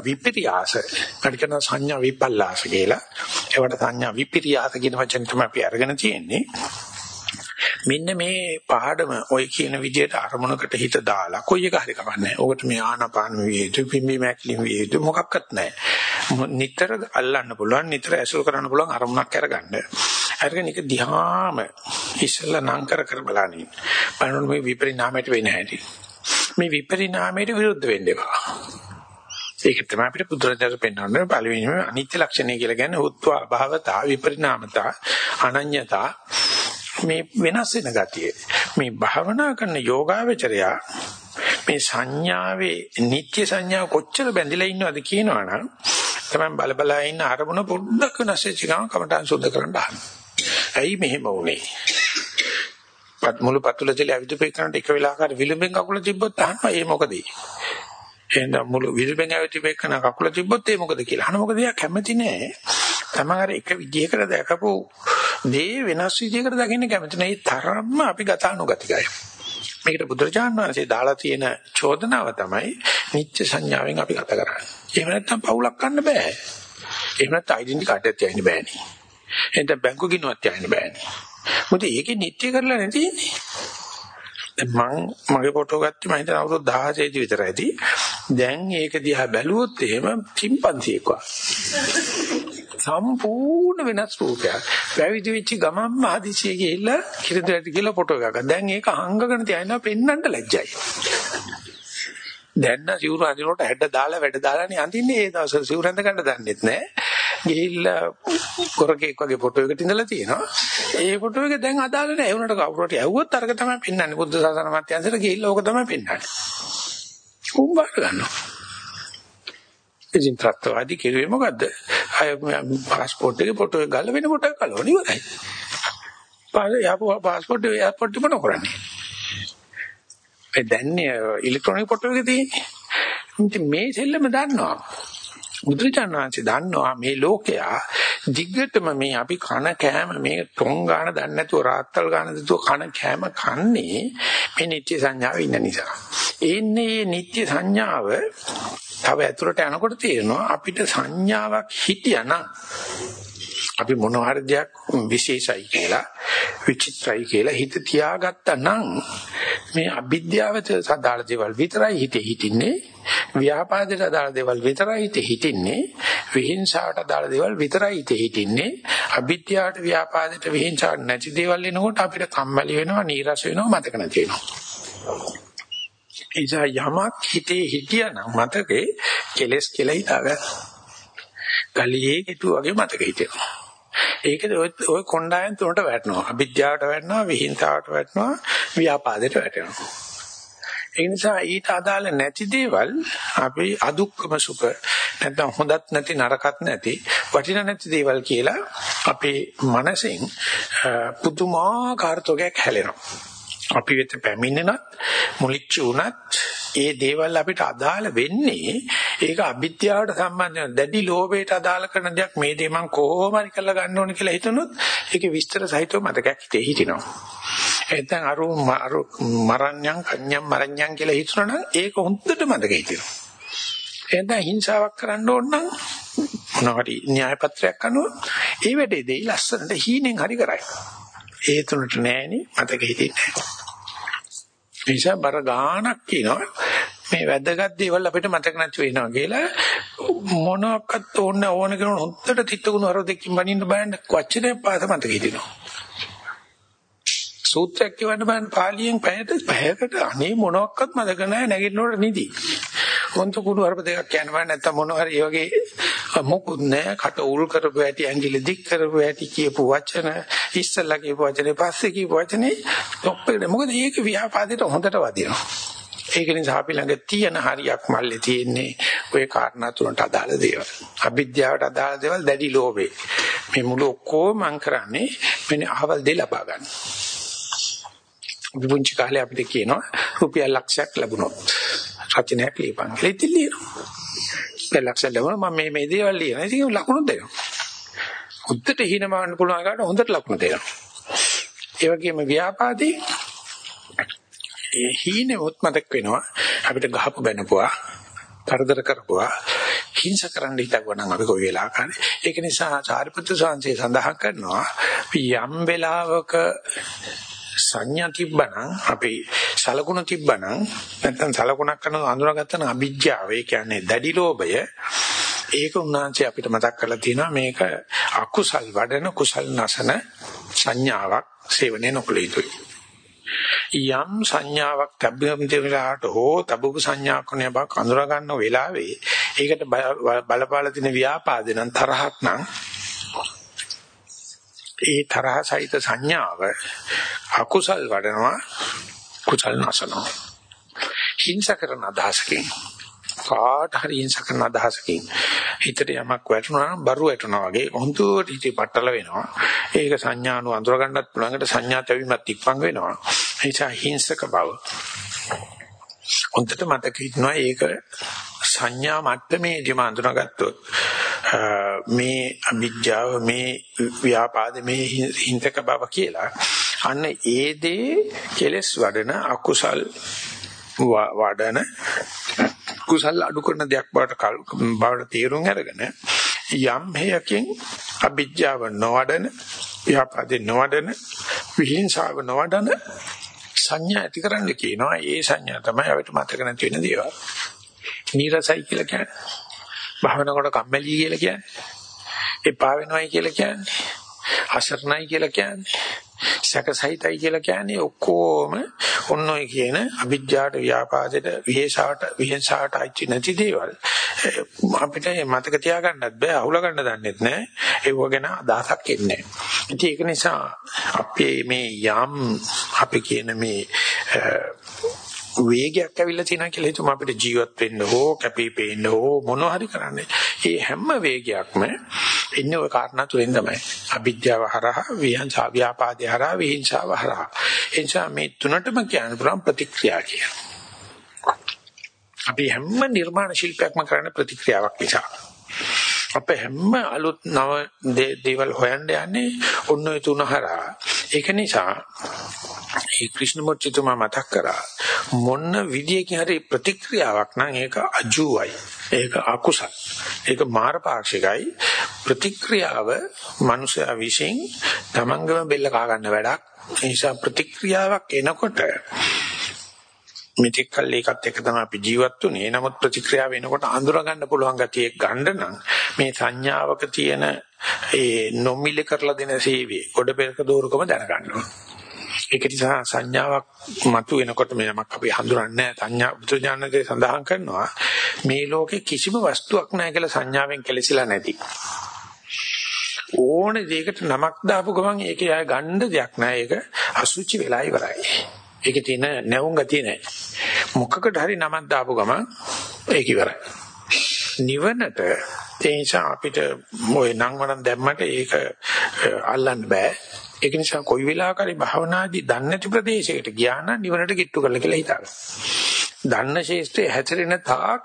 විපිරියාස කඩකන සංඥා විපල්ලාස කියලා. ඒවට සංඥා විපිරියාස කියන වචන තමයි අපි අරගෙන තියෙන්නේ. මෙන්න මේ පහඩම ඔය කියන විදිහට අරමුණකට හිත දාලා කොයි එක හරි කමන්නේ. ඔකට මේ ආනාපාන වේතු පිම්බි මැක්ලින් වේතු මොකක්වත් නැහැ. නිතර අල්ලන්න පුළුවන් නිතර ඇසුරු කරන්න පුළුවන් අරමුණක් අරගන්න. අරගෙන ඒක දිහාම ඉස්සෙල්ලා නම් කර කර බලන්නේ. බලනකොට මේ විපරිණාමයට වෙන්නේ නැහැටි. මේ විපරිණාමයට විරුද්ධ වෙන්න එපා. ඒක තමයි අපිට පුදුරජාත පෙන්වන්නේ පළවෙනිම අනිත්‍ය ලක්ෂණය කියලා කියන්නේ උත්වා භවතා විපරිණාමතා අනඤ්‍යතා මේ වෙනස් වෙන ගතිය. මේ භාවනා කරන යෝගාවචරයා මේ සංඥාවේ නිත්‍ය සංඥාව කොච්චර බැඳිලා ඉන්නවද කියනවනම් තමයි බල බල ඉන්න අරමුණ පොඩ්ඩක් වෙනස් වෙච්ච ගමන් කමටහන් සුද්ධ කරන්න අහන්න. ඇයි මෙහෙම වුනේ? පත් මුළු පතුල තියලා අවිදුපේ කරනට එක වෙලාවකට විලුඹෙන් කකුල තිබ්බොත් අහනවා ඒ මොකද? එහෙනම් මුළු විලුඹෙන් අවිදුපේ කරන කකුල තිබ්බොත් ඒ මොකද කියලා. අහන මොකද යා කැමති නෑ. තමන් එක විදිහකට දැකපු දේ වෙනස් විදිහකට දකින්න කැමති නෑ. ඒ තරම්ම අපි ගතානුගතිකයි. මේකට බුදුරජාණන් වහන්සේ දාලා තියෙන චෝදනාව තමයි නිත්‍ය සංඥාවෙන් අපි ගත කරන්නේ. එහෙම නැත්නම් පවුලක් ගන්න බෑ. එහෙම නැත්නම් ඩෙන්ටි කාඩ් එකක් තියන්න බෑනේ. එහෙනම් බැංකු ගිණුවක් තියන්න බෑනේ. මොකද ඒකේ නිත්‍ය කරලා නැතිනේ. මං මගේ ෆොටෝ ගත්තේ මම හිතන අවුරුදු 16 දී විතර ඇති. දැන් ඒක දිහා බැලුවොත් එහෙම චිම්පන්සියෙක් වගේ. සම්පූර්ණ වෙනස් රූපයක්. පැවිදි වෙච්ච ගමන්ම ආදිසිය ගිහිල්ලා කිරිදැට ගිහලා ෆොටෝ එකක්. දැන් ඒක හංගගෙන තියනවා පෙන්වන්න ලැජ්ජයි. දැන් නම් සිවුරු අඳිනකොට හැඩ දාලා වැඩ දාලානේ අඳින්නේ ඒ දවස්වල සිවුරු ඇඳ ගන්න දන්නෙත් නැහැ. ගිහිල්ලා කොරකෙක් වගේ ෆොටෝ එකකට ඉඳලා තියෙනවා. ඒ ෆොටෝ එක දැන් අදාළ නැහැ. ඒ උනට කවුරුහට ඇහුවොත් අරක තමයි පෙන්වන්නේ. බුද්ධ ශාසන මාත්‍යංශයට ගිහිල්ලා ඕක තමයි පෙන්වන්නේ. උඹ ගන්නවා. ඉතින් ත්‍ත්වවාදී කිරුවේ මොකද්ද? අය પાස්පෝර්ට් එකේ ෆොටෝ එක ගල්ලා වෙන ෆොටෝ එකක් ගලවන ඉවරයි. පාස් යාපෝ પાස්පෝර්ට් එක එයාපෝට් එක මොන කරන්නේ? ඒ දැන්නේ ඉලෙක්ට්‍රොනික ෆොටෝ එකේ තියෙන්නේ. ඉතින් මේ සෙල්ලම දන්නවා. බුදුචානන්සේ දන්නවා මේ ලෝකයා දිග්ගටම මේ අපි කන කෑම මේ ටොං ගාන දන්නේ නැතුව රාත්තල් ගාන දතුව කන කෑම කන්නේ මේ නිත්‍ය සංඥාව ඉන්න නිසා. එන්නේ නිත්‍ය සංඥාව තව ඇතුළට යනකොට තේරෙනවා අපිට සංඥාවක් හිටියානම් අපි මොන හරි දෙයක් විශේෂයි කියලා විචිත්‍රයි කියලා හිත තියාගත්තා නම් මේ අවිද්‍යාවට සදාළ දේවල් විතරයි හිතේ හිටින්නේ ව්‍යාපාදයට අදාළ දේවල් විතරයි හිතේ හිටින්නේ විහිංසාවට අදාළ දේවල් විතරයි හිතේ හිටින්නේ අවිද්‍යාවට ව්‍යාපාදයට විහිංසාවට නැති දේවල් එනකොට අපිට කම්මැලි වෙනවා නීරස වෙනවා මතක නැති වෙනවා නිසා යමක් හිතේ හිටියනම් මතකේ කෙලස් කියලා හිතාගන්න. ගලියේ හිටු වගේ මතක හිටිනවා. ඒකද ඔය කොණ්ඩායන් තුනට වැටෙනවා. අවිද්‍යාවට වැටෙනවා, විහිංසාවට වැටෙනවා, ව්‍යාපාදයට වැටෙනවා. ඒ නිසා ඊට අදාළ නැති දේවල් අපි අදුක්කම සුඛ නැත්නම් හොඳත් නැති නරකත් නැති වටින නැති දේවල් කියලා අපේ මනසෙන් පුදුමාකාර තෝගයක් හැලෙනවා. අපි වෙත පැමිණෙනත් මුලිච්ච උනත් ඒ දේවල් අපිට අදාළ වෙන්නේ ඒක අවිද්‍යාවට සම්බන්ධ දැඩි ලෝභයට අදාළ කරන දෙයක් මේ දේ මම කොහොම හරි කරලා ගන්න ඕන කියලා හිතනොත් ඒකේ විස්තර සහිතව මතකයක් හිතේ හිටිනවා. එතෙන් අරු අරු මරණ්‍යං කන්‍යම් මරණ්‍යං කියලා හිතනනම් ඒක හොඳට මතක හිටිනවා. එතෙන් හිංසාවක් කරන්න ඕන නම් මොනවාරි න්‍යාය පත්‍රයක් අනුව ඒ වැඩේ දෙයි ලස්සනට හීනෙන් හරි කරයි. ඒ තුනට නෑනේ මතක හිටින්නේ නැහැ. නිසා බර ගානක් කියනවා. මේ වැදගත් දේවල් අපිට මතක නැති වෙනවා කියලා මොනක්වත් ඕන ඕන කෙනෙකුට හොත්තට තිත්තුණු අර දෙකකින් බණින්න බෑන්න වචනේ පාස මතක හිටිනවා. සූත්‍රයක් කියවන්න බෑන. පාලියෙන් පැයට පැයකට අනේ මොනක්වත් මතක නැහැ. නැගිටිනකොට නිදි. කොන්ත කුඩු හරප දෙකක් කියන්න බෑ. නැත්තම් මොන හරි ඒ වගේ මොකුත් නැහැ කට උල් කරපු ඇටි ඇඟිලි දික් කරපු ඇටි කියපු වචන ඉස්සල්ලා කියපු වචනේ පස්සේ කියපු වචනේ තොප්පේ මොකද මේක ව්‍යාපාදයට හොඳට වදිනවා ඒක නිසා අපි ළඟ තියෙන හරියක් මල්ලේ තියෙන්නේ ওই කාරණා තුනට අදාළ දේවල්. අවිද්‍යාවට අදාළ දේවල් දැඩි ලෝභේ. මේ මුළු ඔක්කොම මං කරන්නේ මෙන්න අහවල් දෙ ලබා ගන්න. විපුංචි කාලේ අපිට කියනවා රුපියල් ලක්ෂයක් ලැබුණොත් රචනයක් ලියපන් කියලා ඉතින් ලියනවා. දැන් ලක්ෂ ලැබුණා මම මේ මේ දේවල් ලියනවා. ඉතින් ලකුණු දෙනවා. හොද්දට හිනමවන්න පුළුවන් කාට හොඳට ලකුණු දෙනවා. ඒ වගේම ව්‍යාපාදී ඒ හීනේ උත්මතක් වෙනවා අපිට ගහපු බැනපුවා කරදර කරපුවා හිංස කරන්න හිතගුවා නම් අපි කොයි වෙලාවක හරි ඒක නිසා සාරිපුත්‍ර සාංශේ සඳහන් කරනවා යම් වෙලාවක සංඥා තිබ්බනම් අපි සලකුණ තිබ්බනම් නැත්නම් සලකුණක් කරන අඳුරගත්තන අවිජ්ජාව ඒ කියන්නේ දැඩි ලෝභය ඒක උන්වහන්සේ අපිට මතක් කරලා තියෙනවා මේක අකුසල් වඩන කුසල් නැසන සංඥාවක් සේවනයේ නොකළ යුතුයි. යම් සංඥාවක් තබ්බම් දෙවිලාට හෝ තබුපු සංඥාවක් නේ බක් අඳුර ගන්න වෙලාවේ ඒකට බලපාල දින ව්‍යාපාදේ නම් තරහක් නම් ඒ තරහ සහිත සංඥාව අකුසල් වඩනවා කුසල් නැසනවා හිංස කරන අදහසකින් කාට හරි හිංස කරන අදහසකින් හිතට යමක් වැටුණා නම් බරු වැටුණා වගේ හොඳට හිතේ පట్టල වෙනවා. ඒක සංඥානු අඳුර ගන්නත් පුළුවන්කට සංඥා තැවීමත් ඉක්මන් වෙනවා. ඒ නිසා හිංසක බව. හොඳට මතක හිටිනවා ඒක සංඥා මට්ටමේදීම අඳුනගත්තොත් මේ අවිජ්ජාව මේ ව්‍යාපාද මේ හිංසක බව කියලා අන්න ඒ දේ කෙලස් වඩන අකුසල් වඩන කුසල් අඩු කරන දෙයක් බවට බවට තීරුම් අරගෙන යම් හේයකින් අභිජ්ජාව නොවඩන ව්‍යාපාදේ නොවඩන විහිංසාව නොවඩන සංඥා ඇති කරන්න කියනවා ඒ සංඥා තමයි අපිට මතක නැති වෙන දේවල්. නීරසයි කියලා කියන්නේ. භවනකොට කම්මැලි කියලා කියන්නේ. එපා වෙනවයි කියලා කියන්නේ. අසරණයි කියලා කියන්නේ. සැකසහිතයි කියලා කියන්නේ ඔක්කොම ඔන්න ඔය කියන අවිජ්ජාට ව්‍යාපාදයට විහෙසාවට විහෙසාවට අයිති නැති දේවල් අපිට මතක තියාගන්නත් බෑ අහුල ගන්න දන්නෙත් නෑ ඒව ගැන අදහසක් එන්නේ නෑ ඒක නිසා අපේ මේ යම් අපි කියන මේ වේගයක් ඇවිල්ලා තියෙනවා කියලා හිතමු අපිට ජීවත් වෙන්න හෝ කැපී පෙනෙන්න හෝ මොනවා හරි කරන්න. ඒ හැම වේගයක්ම ඉන්නේ ওই කාරණා තුලින් තමයි. අවිද්‍යාව හරහා, විහංසා ව්‍යාපාදේ හරහා, විහිංසාව හරහා. ඒ නිසා මේ තුනටම කියන්න පුළුවන් ප්‍රතික්‍රියා කියලා. අපි හැම නිර්මාණ ශිල්පයක්ම කරන ප්‍රතික්‍රියාවක් නිසා. අපේ හැම අලුත් නව දේවල් හොයන්න යන්නේ ඔන්න ඔය තුන හරහා. ඒක නිසා ඒ ක්‍රිෂ්ණමූර්තිතුමා මතක් කරා මොන විදියකින් හරි ප්‍රතික්‍රියාවක් නම් ඒක අජුවයි. ඒක අකුසල. ඒක මාරපාක්ෂිකයි. ප්‍රතික්‍රියාව මනුෂයා විසින් තමන්ගම බෙල්ල කා ගන්න වැඩක්. ඒ නිසා ප්‍රතික්‍රියාවක් එනකොට මෙතෙක් කල් ඒකත් එක්ක තමයි අපි ජීවත් වුනේ. නමුත් ප්‍රතික්‍රියාව වෙනකොට අඳුර ගන්න පුළුවන් ගතිය ගන්න නම් මේ සංඥාවක තියෙන ඒ නොමිලේ කරලා දෙන සේවයේ කොට පෙරක දෝරුකම දැනගන්න ඕන. ඒක නිසා සංඥාවක් මතු වෙනකොට මේ යමක් අපි හඳුනන්නේ සංඥා බුදුජානකේ සඳහන් කරනවා මේ ලෝකේ කිසිම වස්තුවක් නැහැ කියලා සංඥාවෙන් කෙලසිලා නැති. ඕනේ දෙයකට නමක් දාපු ගමන් ඒකේ ආය ගන්න දෙයක් නැහැ. ඒක අසුචි වෙලා ඉවරයි. ඒකේ තියෙන නැවුම් ගතිය නැහැ. මොකකට හරි නමක් දාපු ගමන් ඒක ඉවරයි. නිවනට ඒ නිසා අපිට ওই නම් වරන් දැම්මට ඒක අල්ලන්න බෑ. ඒක නිසා කොයි වෙලාවක හරි භාවනාදී දන්නේ නැති ප්‍රදේශයකට ගියා නම් නිවනට කිට්ටු කරලා කියලා හිතාගන්න. දන්න ශේෂ්ත්‍රයේ හැතරෙන තාක්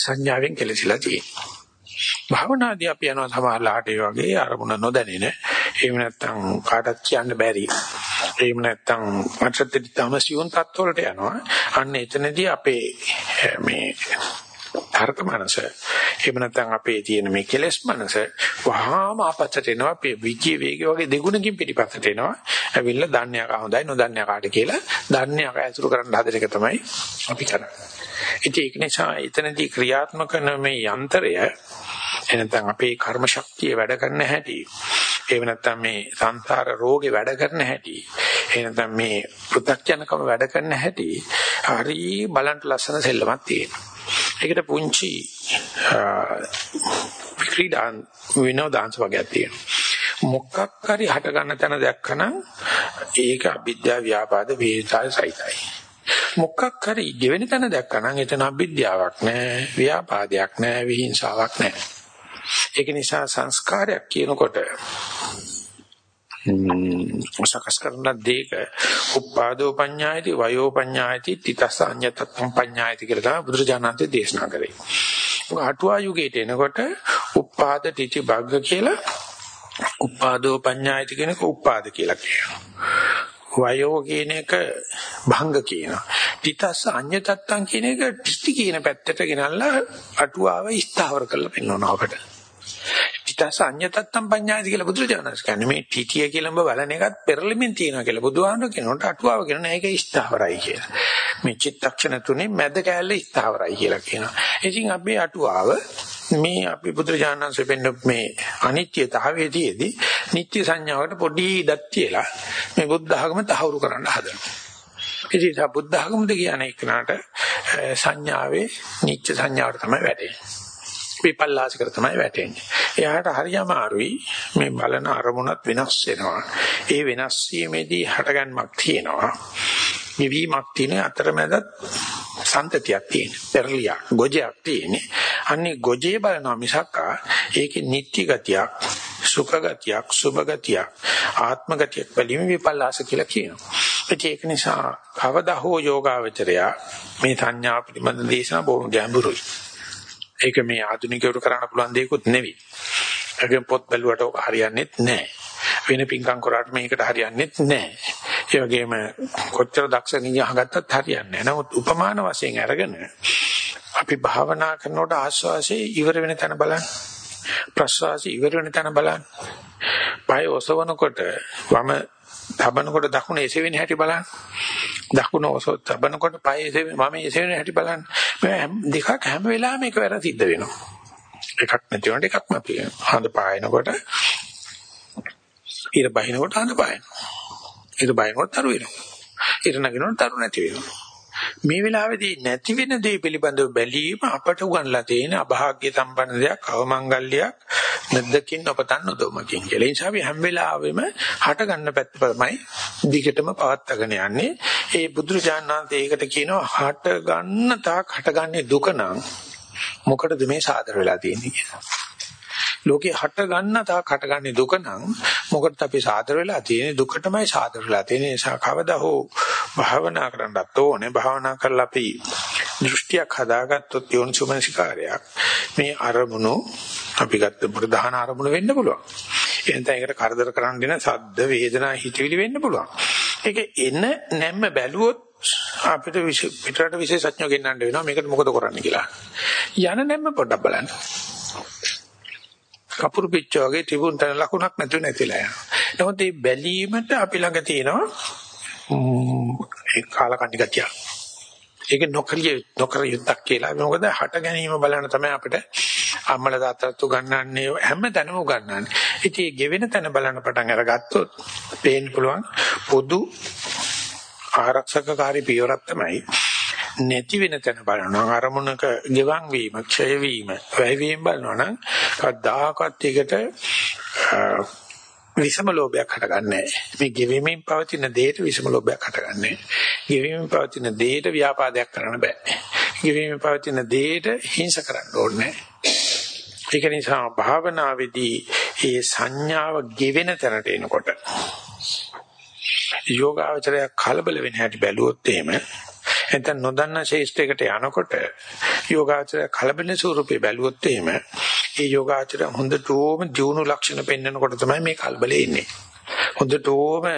සංඥාවෙන් කෙලසිලා තියෙනවා. භාවනාදී අපි යනවා සමහරලාට ඒ වගේ අරමුණ නොදැනෙන එහෙම නැත්නම් කාටවත් කියන්න බැරි එහෙම නැත්නම් මටත් තමසියුන් තත්වලට යනවා. අන්න එතනදී අපේ මේ තර්ක මනස එහෙම නැත්නම් අපේ තියෙන මේ කෙලෙස් මනස වහාම ආපස්සට එනවා. අපේ විජේ වේගය වගේ දෙගුණකින් පිටිපස්සට එනවා. ඇවිල්ලා දන්නේ අක හොඳයි නොදන්නේ අකාට කියලා දන්නේ අක ඇසුරු කරන්න හදන එක තමයි අපි කරන්නේ. ඉතින් ඒක නිසා එතනදී ක්‍රියාත්මක කරන මේ යන්ත්‍රය එනතන් අපේ කර්ම ශක්තිය වැඩ කරන හැටි එහෙම නැත්නම් මේ සංසාර රෝගේ වැඩ කරන හැටි එහෙනම් මේ පෘථග්ජනකම වැඩ කරන හැටි හරි බලන්න ලස්සන සෙල්ලමක් තියෙනවා. ඒකට පුංචි ක්‍රීඩාන් විනෝදාංශ වගේක් තියෙනවා. මොකක් හරි හට ගන්න තැන දැක්කනම් ඒක අවිද්‍යාව ව්‍යාපාද වේදාය සහිතයි. මොකක් හරි ගෙවෙන තැන දැක්කනම් එතන අවිද්‍යාවක් නැහැ ව්‍යාපාදයක් නැහැ විහිංසාවක් නැහැ ඒක නිසා සංස්කාරයක් කියනකොට සකස් කරන දෙයක උපාදෝ පඤ්ඤායති වයෝ පඤ්ඤායති තිතස අඤ්ඤතත්ම් පඤ්ඤායති කියලා තමයි බුදුරජාණන්තේ දේශනා කරේ. අටුවා යුගයට එනකොට උපාද තිති භග්ග කියලා උපාදෝ පඤ්ඤායති කෙනෙක් උපාද කියලා කියනවා. වයෝ කියන එක භංග කියනවා. තිතස්ස අඤ්‍යතත්තං කියන එක තිස්ති කියන පැත්තට ගෙනල්ලා අටුවාව ස්ථාවර කරලා පෙන්වනවා අපට. තිතස්ස අඤ්‍යතත්තං පඤ්ඤායති කියලා බුදුරජාණන් කියන්නේ මේ තිතිය කියලා ඔබ බලන එකත් පෙරලිමින් තියෙනවා කියලා බුදුහාමුදුරු කියනකොට අටුවාව කියන එක ස්ථාවරයි කියලා. මේ චිත්තක්ෂණ තුනේ මැද කැලේ ස්ථාවරයි කියලා කියනවා. ඉතින් අපි අටුවාව මේ අපි බුදුරජාණන්සේ පෙන්න මේ අනිත්‍යතාවයේදී නිත්‍ය සංඥාවට පොඩි ඉඩක් තියලා මේ බුද්ධ ආගම තහවුරු කරන්න හදනවා. ඉතින් ඒ බුද්ධ ආගමද කියන එකනට සංඥාවේ නිත්‍ය සංඥාවට තමයි වැටෙන්නේ. විපල්ලාසිකර තමයි වැටෙන්නේ. එයාට හරි අමාරුයි මේ බලන අරමුණත් වෙනස් වෙනවා. ඒ වෙනස් වීමේදී හටගන්මක් තියෙනවා. නිවීමක් තියෙන අතරමැදත් සන්තතියක් තියෙන. පෙරලියක්, ගොජයක් තියෙන. අන්නේ ගොජේ බලනවා මිසක් ඒකේ නිත්‍ය ගතියක්, සුඛ ගතියක්, සුභ ගතියක්, ආත්ම ගතියක් වලින් විපල්ලාස කියලා කියනවා. ඒක නිසා කවදා හෝ යෝගාවචරය මේ සංඥා පිළිබඳ දේශනා බොහොම ගැඹුරුයි. ඒක මේ ආධුනිකයරු කරන්න පුළුවන් දෙයක්වත් නෙවෙයි. ඒකෙන් පොත් බැලුවට ඔක හරියන්නේ නැහැ. වෙන පිංකම් කරාට මේකට හරියන්නේ නැහැ. ඒ වගේම කොච්චර දක්ෂ නියහගත්තත් හරියන්නේ නැහැ. නමුත් උපමාන වශයෙන් අරගෙන අපි භාවනා කරනකොට ආස්වාසේ ඉවර වෙන තැන බලන්න. ප්‍රස්වාසී ඉවර වෙන තැන බලන්න. පය ඔසවනකොට වම තබනකොට දකුණ එසවෙන හැටි බලන්න. දකුණ ඔසව තබනකොට පය එසවෙන මම එසවෙන හැටි බලන්න. මේ දෙකක් හැම වෙලාවෙම එකවර සිද්ධ වෙනවා. එකක් නැති වුණාට එකක්ම තියෙනවා. හඳ පායනකොට ඉර බහිනකොට හඳ පායනවා. ඉර බහිනකොට තරු වෙනවා. ඉර නගිනකොට තරු නැති වෙනවා. මේ වෙලාවේදී නැති වෙන දේ පිළිබඳව බැලීම අපට උගන්ලා තියෙන අභාග්‍ය සම්පන්න දෙයක් අවමංගල්‍යයක් නැද්දකින් අපතන් නොදොමකින් කියලා. ඒ නිසා අපි හැම වෙලාවෙම හට ගන්න පැත්ත තමයි දිගටම පවත්වාගෙන යන්නේ. ඒ බුදුරජාණන් ඒකට කියනවා හට ගන්න තාක් හටගන්නේ දුක නම් මොකටද මේ සාදර වෙලා තියෙන්නේ කියලා. ලෝකේ හට ගන්න තා හටගන්නේ දුක නම් මොකටද අපි සාදර වෙලා තියෙන්නේ දුකටමයි සාදර වෙලා තියෙන්නේ. නිසා කවදා හෝ භාවනා කරන්නත් ඕනේ. භාවනා කරලා අපි දෘෂ්ටියක් හදාගත්තොත් යෝනිසුමනසිකාරයක් මේ අරමුණු අපි ගත්ත ප්‍රධාන අරමුණ වෙන්න පුළුවන්. එහෙනම් ඒකට කරදර කරන්න දෙන සද්ද වේදනා හිතවිලි වෙන්න පුළුවන්. ඒක එන නැම්ම බැලුවොත් අපිට පිටරට විශේෂඥයෝ ගෙන්නන්න වෙනවා. මේකට මොකද කරන්න කියලා. යන නැම්ම පොඩ්ඩක් බලන්න. කපුරු පිච්ච වගේ තිබුණ තැන ලකුණක් නැතුව නැතිලා යනවා. නමුත් මේ බැලීමට අපි ළඟ තියෙනවා ඒ කාලකන්ණි ගතිය. ඒක නොකරිය නොකර යුත්තක් කියලා. මොකද හට ගැනීම බලන්න තමයි අපිට අම්මල තාත්තට උගන්වන්නේ හැම තැනම උගන්වන්නේ. ඉතින් මේ ගෙවෙන තැන බලන්න පටන් අරගත්තොත් පේන්න පුළුවන් පොදු ආරක්ෂකකාරී පියවරක් තමයි නැති වෙන තැන බලනවා. අරමුණක ගෙවන් වීම ක්ෂය වීම වැය වීම බලනවා නම් කවදාකවත් ඒකට විසම ලෝභයක් හටගන්නේ මේ ගෙවීමෙන් පවතින දෙයට විසම ලෝභයක් හටගන්නේ ගෙවීමෙන් පවතින දෙයට ව්‍යාපාදයක් කරන්න බෑ. ගෙවීමෙන් පවතින දෙයට හිංස කරන්න ඕනේ ඒක නිසා භාවනාවේදී මේ සංඥාව ගෙවෙන තැනට එනකොට යෝගාවචරය කලබල වෙන හැටි බැලුවොත් එහෙම නැත්නම් නොදන්න ශේෂ්ත්‍රයකට යනකොට යෝගාචර කලබල ස්වරූපේ බැලුවොත් එහෙම ඒ යෝගාචර හොඳටම දියුණු ලක්ෂණ පෙන්වනකොට තමයි මේ කලබලේ ඉන්නේ. හොඳටම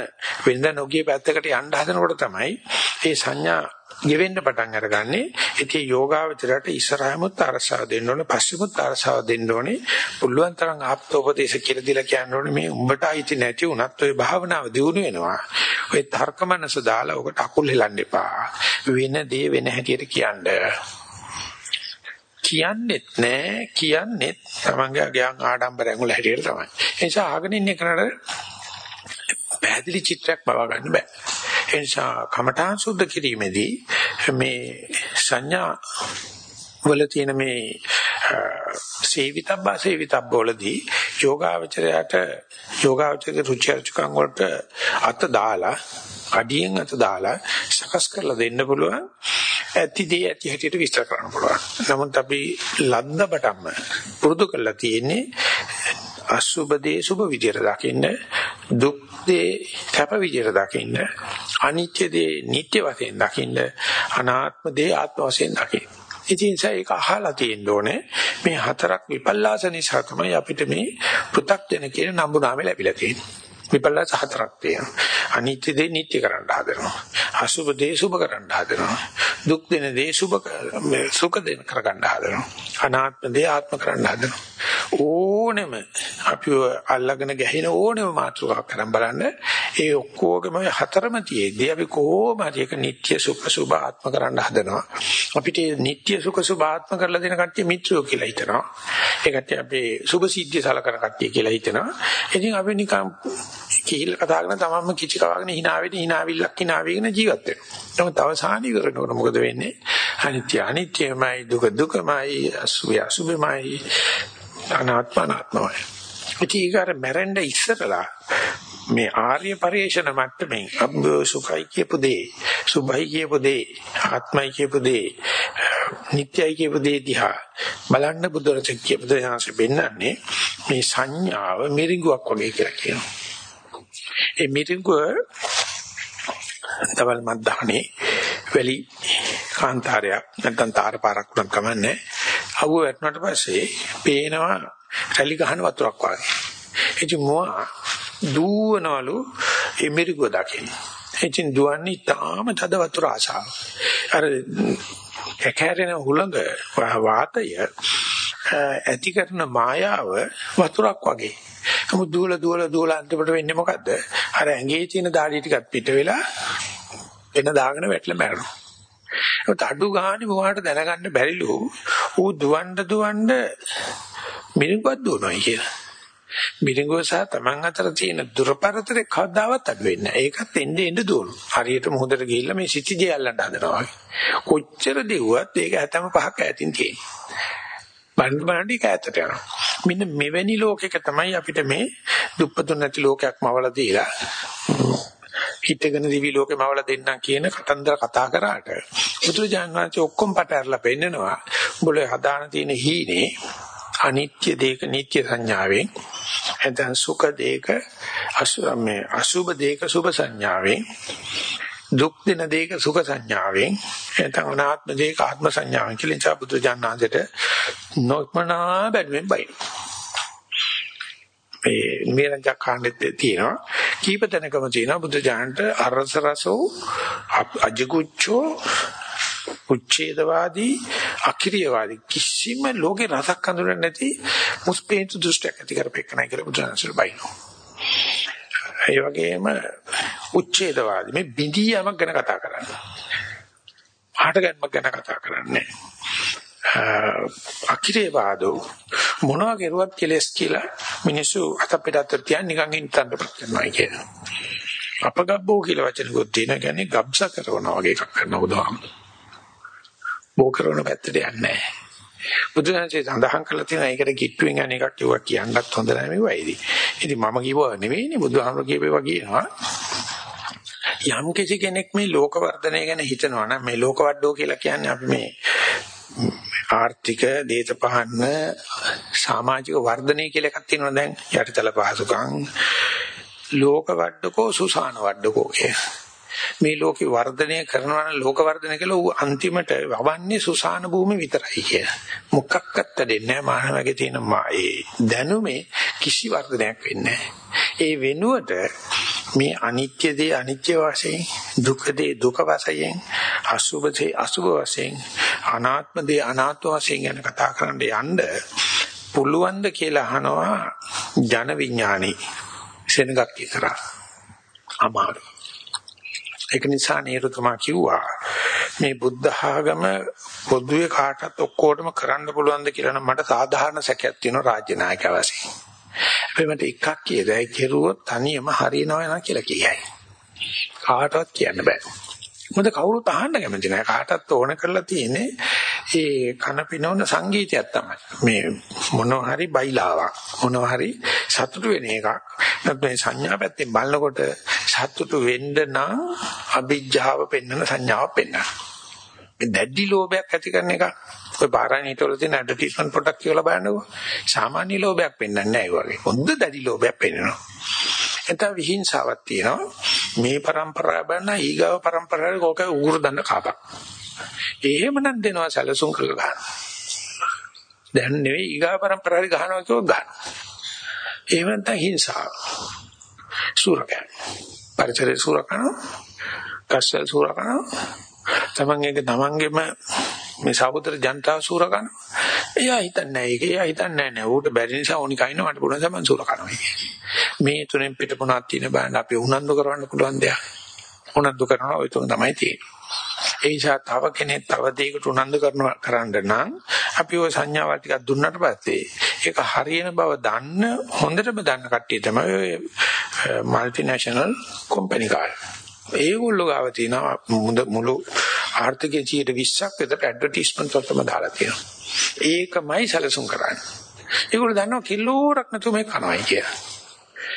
වෙනද නොගිය පැත්තකට යන්න හදනකොට තමයි මේ සංඥා ගෙවෙන්න පටන් අරගන්නේ. ඉතින් යෝගාවචරයට ඉස්සරහමුත් අරසාව දෙන්න ඕනේ, පස්සෙමුත් අරසාව දෙන්න ඕනේ. පුළුවන් තරම් ආප්තෝපදේශ කියලා දීලා කියන්න ඕනේ මේ උඹට අයිති නැති වුණත් ඔය භාවනාව දියුණු වෙනවා. ඔය තර්කමනස දාලා ඔකට අකුල් හෙලන්න එපා. වෙන දේ වෙන හැටියට කියන්න. කියන්නෙත් නෑ කියන්නෙත් තමන්ගේ ගයන් ආඩම්බරයෙන් වල හැටියට තමයි. ඒ නිසා අහගෙන ඉන්න කෙනාට පැහැදිලි චිත්‍රයක් බව ගන්න බෑ. ඒ නිසා කමඨාන් සුද්ධ කිරීමේදී මේ සංඥා වල තියෙන මේ සේවිතබ්බා සේවිතබ්බ වලදී යෝගාවචරයට යෝගාවචරයේ රුචි අරුචිකම් වලට අත දාලා අඩියෙන් අත දාලා සකස් කරලා දෙන්න පුළුවන් ඇතිදී ඇති හැටියට විස්තර කරන්න පුළුවන්. නමුත් අපි ලද්දපටම පුරුදු කරලා තියෙන්නේ අසුබ දේ සුබ විදියට දකින්න දුක් දේ කැප විදියට දකින්න අනිත්‍ය දේ නිට්ටය වශයෙන් දකින්න අනාත්ම දේ ආත්ම වශයෙන් දකින්න ඉතින් ඒක අහලා තියෙන්න ඕනේ මේ හතරක් විපල්ලාස නිසා තමයි අපිට මේ පෘ탁 දෙන කියන නම්බු නාමය ලැබිලා තියෙන්නේ විපල්ලාස හතරක් තියෙනවා අනිත්‍ය දේ නිට්ටය කරන්න හදනවා. අසුබ දේ සුබ කරන්න හදනවා. දුක් දෙන දේ සුබ සුඛ දෙන කරගන්න හදනවා. අනාත්ම දේ ආත්ම කරන්න හදනවා. ඕනෙම අපි අල්ලගෙන ගැහෙන ඕනෙම මාතෘකාවක් කරන් බලන්න ඒ ඔක්කොගේම හතරම තියේදී අපි කොහොම හරි එක නිට්ටය සුඛ සුබ ආත්ම කරන්න හදනවා. අපිට නිට්ටය සුඛ සුබ ආත්ම කරලා දෙන කට්ටිය මිත්‍රයෝ කියලා හිතනවා. ඒ කට්ටිය අපේ සුභ සිද්ධිය සලකන කට්ටිය කියලා හිතනවා. ඉතින් අපි නිකන් කිහිල්ල කතා කරන තමන්ම කිචි කවාගෙන hina වෙන hina විල්ලක් hina වෙගෙන ජීවත් වෙනවා. නමුත් අවසාන ඉවරනකොට මොකද වෙන්නේ? අනිත්‍ය අනිත්‍යමයි දුක දුකමයි අසුභය අසුභමයි අනාත්ම අනාත්මමයි. ඉතින් මැරෙන්න ඉස්සරලා මේ ආර්ය පරිේශන මට්ටමින් අබ්බ සුඛයි කියපු දේ සුභයි කියපු දේ ආත්මයි කියපු දේ නිට්ටයයි කියපු දේ දිහා බලන්න බුදුරජාණන් කියපු දේ ආංශෙ බෙන්නන්නේ මේ සංඥාව මිරිඟුවක් වගේ කියලා කියනවා. ඒ මිරිඟුව තවල් මද්දානේ වැලි කාන්තාරයක් නැත්නම් තාරපාරක් උනත් කමන්නේ අවුව වැටුණාට පස්සේ පේනවා රැලි ගහන වතුරක් වගේ. ඉතින් මොවා දුවනවලු එමිරිගුව දකින්න. ඉතින් දුවන්නේ තාම තද වතුර ආසාව. අර කැකෑරෙන හුළඟ වාතය ඇති කරන මායාව වතුරක් වගේ. නමුත් දුවල දුවල දුවල අන්තිමට වෙන්නේ මොකද්ද? අර ඇඟේ තියෙන දාඩිය ටිකත් පිට වෙලා එන දාගෙන වැටලා මැරෙනවා. ඒත් අඩු ගානේ මොහාට දැනගන්න බැරිලු ඌ දුවන්න දුවන්න මිනිගුවක් දුවනවා කියලා. මිරිඟුව සහ Taman අතර තියෙන දුරපරතරේ කවදාවත් අඩු වෙන්නේ නැහැ. ඒකත් එන්නේ එන්නේ දුවනවා. හරියට මොහොතට ගිහිල්ලා මේ සිටිජේ අල්ලන්න හදනවා වගේ. කොච්චර දෙව්වත් ඒක ඇතම පහක් ඈතින් තියෙන්නේ. බණ්ඩ බණ්ඩි කෑතට යනවා. මෙන්න මෙවැනි ලෝකයක තමයි අපිට මේ දුප්පතුන් නැති ලෝකයක් මවලා දීලා හිටගෙන දිවි ලෝකෙම අවල දෙන්නම් කියන කතන්දර කතා කරාට බුදුරජාණන් වහන්සේ ඔක්කොම පට ඇරලා පෙන්නනවා. උඹලේ හදාන තියෙන හීනේ අනිත්‍ය දේක නිට්ටය සංඥාවෙන් එතන සුඛ දේක අසුමේ අසුභ දේක සුභ සංඥාවෙන් දුක් දින දේක සුඛ සංඥාවෙන් එතන අනාත්ම දේක ආත්ම සංඥාවෙන් කියලා ඉච්ඡා බුදුරජාණන්සේට නොමනා බැලුවෙන් බයි මේ නිරංජක කාණ්ඩෙත් තියෙනවා. කීප තැනකම තියෙනවා බුද්ධ ඥානට අරස රසෝ අජිකුච්චෝ උච්ඡේදවාදී අකිරියවාදී කිසිම ලෝකේ රසක් හඳුනන්නේ නැති මුස්පේන්තු දෘෂ්ටියක් ඇති කරපෙන්නයි කියලා බුදුන්සල් බයිනෝ. ඒ වගේම උච්ඡේදවාදී මේ බිඳියමක් ගැන කතා කරන්නේ. ආටගන්මක් ගැන කතා කරන්නේ. අකිරේවාදෝ මොනවා කරුවත් කෙලස් කියලා මිනිස්සු අතපෙඩත් තියන් නිකන් ඉන්නතන්න කරනවා කියනවා. අපගබ්බෝ කියලා වචනකුත් තියෙන කියන්නේ ගබ්ස කරනවා වගේ එකක් කරනවා බුදුහාමුදුරුවෝ. බෝ කරන පැත්තට යන්නේ නැහැ. බුදුහන්සේ සඳහන් කළා තියෙනවා ඒකට කිට්ටුවෙන් යන එකක් කිව්වා කියන්නත් හොඳ නැහැ මේවා ඉතින්. ඉතින් මම කිව්වා නෙවෙයිනේ බුදුහාමුදුරුවෝ කියපේවා කියනවා. යම් කිසි කෙනෙක් මේ ලෝක වර්ධනය ගැන හිතනවා නම් මේ ලෝක වඩෝ කියලා කියන්නේ අපි මේ ආර්ථික දේශපාලන සමාජික වර්ධනය කියලා එකක් තියෙනවා දැන් යටිතල පහසුකම් ලෝක වඩකෝ සුසාන වඩකෝ කියලා. මේ ලෝකේ වර්ධනය කරනවා නම් ලෝක වර්ධනය කියලා ඌ අන්තිමට වවන්නේ සුසාන භූමි විතරයි කිය. මොකක්වත් දෙන්නේ නැහැ. මානවගේ තියෙන ඒ දැනුමේ කිසි වර්ධනයක් වෙන්නේ ඒ වෙනුවට මේ අනිත්‍ය දේ අනිත්‍ය වශයෙන් දුක දේ දුක වශයෙන් අසුභ දේ අසුභ වශයෙන් අනාත්ම දේ අනාත්ම වශයෙන් ගැන කතා කරන්න යන්න පුළුවන් ද කියලා අහනවා ජන විඥානේ සෙනගක් ඉතරා අමාරු ඒක නිසා නේරුතුමා කිව්වා මේ බුද්ධ ආගම පොදුවේ කාටත් ඔක්කොටම කරන්න පුළුවන්ද කියලා නම් මට සාධාරණ සැකයක් තියෙනවා රාජ්‍ය නායකයා වශයෙන්. හැබැයි මට එකක් කියදයි කෙරුවොත් තනියම හරියනවා නා කියලා කියයි. කාටවත් කියන්න බෑ. මොකද කවුරුත් අහන්න කැමති නැහැ. කාටවත් ඕන කරලා තියෙන්නේ ඒ කන පිනවන සංගීතයක් තමයි. මේ මොනවා හරි බයිලාවක්. මොනවා හරි සතුටු වෙන එකක්. නැත්නම් මේ සංඥා පැත්තෙන් බලනකොට සතුටු වෙන්න නම් අභිජ්ජාව පෙන්වන සංඥාවක් පෙන්වන්න. මේ දැඩි ලෝභයක් ඇති කරන එක ඔය පාරාණීටවල තියෙන ඇඩ්වර්ටයිස්මන්ට් පොඩක් කියලා බලන්නකෝ. සාමාන්‍ය ලෝභයක් පෙන්වන්නේ නැහැ ඒ වගේ. හොඳ දැඩි ලෝභයක් පෙන්වනවා. එතන විහිංසාවක් තියෙනවා. මේ પરම්පරාව බන ඊගාව પરම්පරාවේ කෝක උගුරු දන්න කාපක්. එහෙමනම් දෙනවා සැලසුම් කරලා ගන්න. දැන් නෙවෙයි ඊගාව પરම්පරාවේ ගහනවා කියොත් ගන්න. එහෙම නැත්නම් හිංසාව. සූරකයන්. පරිසරේ සූරකන, කස්සල් සූරකන. තමන්ගේ තමන්ගේම මේ සහෝදර ජනතාව සූර කනවා. එයා හිතන්නේ නැහැ ඒක. එයා හිතන්නේ නැහැ. ඌට බැරි නිසා ඕනි කයින් මට පුළුවන් සමන් සූර කනවා කියන්නේ. මේ තුනෙන් පිට පුණක් තියෙන බෑන අපි උනන්දු කරවන්න පුළුවන් දෙයක්. උනන්දු කරනවා ඔය තුන තමයි තියෙන්නේ. ඒ නිසා තව කෙනෙක් තව දෙයකට උනන්දු කරනවා කරන්න නම් අපි ওই සංඥාවල් ටිකක් දුන්නට පස්සේ ඒක හරියන බව දන්න හොඳටම දන්න කට්ටිය තමයි ඔය মালටි ජාතික කම්පැනි කාර්යය. ඒගොල්ලෝ ගාව තියෙනවා මුළු ආර්ථිකයේ 20ක් විතර ඇඩ්වර්ටයිස්මන්ට් වලටම දාලා තියෙනවා. ඒකමයි සැලසුම් කරන්නේ. ඒගොල්ලෝ දන්නවා කිලෝරක් නැතුව මේ කනවායි කියලා.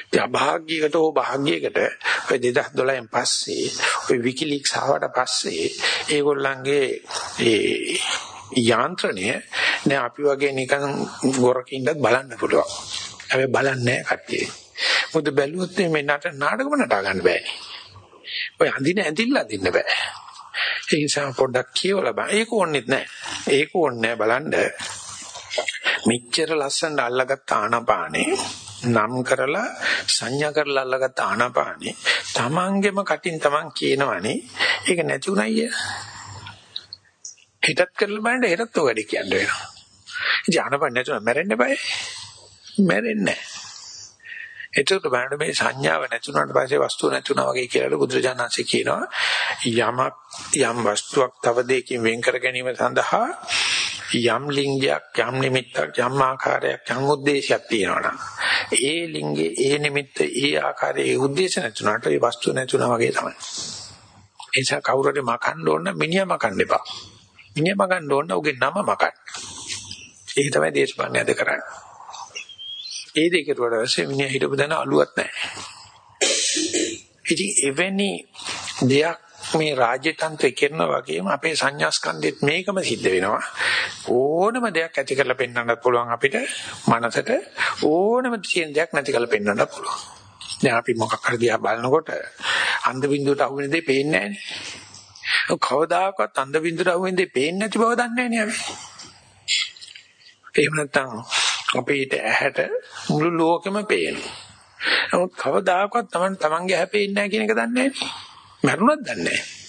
ඉතින් අභාග්‍යයකට හෝ භාග්‍යයකට ඔය 2012න් පස්සේ ඔය විකිලීක්ස් ආවට පස්සේ ඒගොල්ලන්ගේ ඒ යාන්ත්‍රණය නෑ අපි වගේ නිකන් ගොරකින්වත් බලන්න පුළුවන්. හැබැයි බලන්නේ නැහැ කට්ටිය. මොකද බැලුවොත් මේ නට නාටකම නටා ගන්න බෑ. ඔය අඳින ඇඳිල්ල අඳින්න බෑ. ඒ නිසා පොඩ්ඩක් කියවලා බලන්න. ඒක ඕනෙත් නැහැ. ඒක ඕනේ බලන්න. මෙච්චර ලස්සන අල්ලගත්ත ආනපානේ නම් කරලා සංඥා කරලා අල්ලගත්ත ආනපානේ තමන්ගෙම කටින් තමන් කියනවනේ ඒක නැති උනායි හිතත් කරලා බලන්න හෙටත් ඔය වැඩේ කියන්න වෙනවා. ඉතින් ආනපාන නැතුව මැරෙන්න බෑ. මැරෙන්නේ නැහැ. එතකොට බලන්න මේ සංඥාව නැතුණාට පස්සේ වස්තුව නැතුණා වගේ කියලා බුදුරජාණන්සේ කියනවා. යමක් යම් වස්තුවක් තව දෙයකින් වෙන් කර ගැනීම සඳහා යම් ලිංගයක් යම් නිමිත්තක් යම් ආකාරයක් යම් උද්දේශයක් තියෙනවා ඒ ලිංගේ ඒ නිමිත්ත ඒ ආකාරයේ උද්දේශ නැතුණාට ඒ වස්තුව නැතුණා වගේ තමයි. ඒ නිසා කවුරුහරි මකන්න ඕන මිනිහා මකන්න එපා. මිනිහා මකන්න ඕන උගේ නම මකන්න. ඒක තමයි දේශපාලනයද කරන්නේ. ඒ දෙකට වඩා පස්සේ මිනිහා හිටපු දන අලුවත් නැහැ. ඉතින් එවැනි දෙයක් මේ රාජ්‍ය තන්ත්‍රය කරන වගේම අපේ සංඥා ස්කන්ධෙත් මේකම සිද්ධ වෙනවා. ඕනම දෙයක් ඇති කරලා පෙන්වන්නත් පුළුවන් අපිට මනසට ඕනම තියෙන දෙයක් නැති කරලා පෙන්වන්නත් පුළුවන්. දැන් අපි මොකක් හරි දිහා බලනකොට අන්ධ බින්දුවට අහු වෙන දේ පේන්නේ නැහැ කවදාකවත් අන්ධ බින්දුවට අහු වෙන දේ පේන්නේ නැති බව දන්නේ නැහැ අපි. එහෙම නැත්නම් අපේට ඇහැට මුළු ලෝකෙම පේනවා. නමුත් කවදාකවත් Taman Tamanගේ ඇහැ පේන්නේ නැහැ කියන එක දන්නේ නැහැ. මරුණත් දන්නේ නැහැ.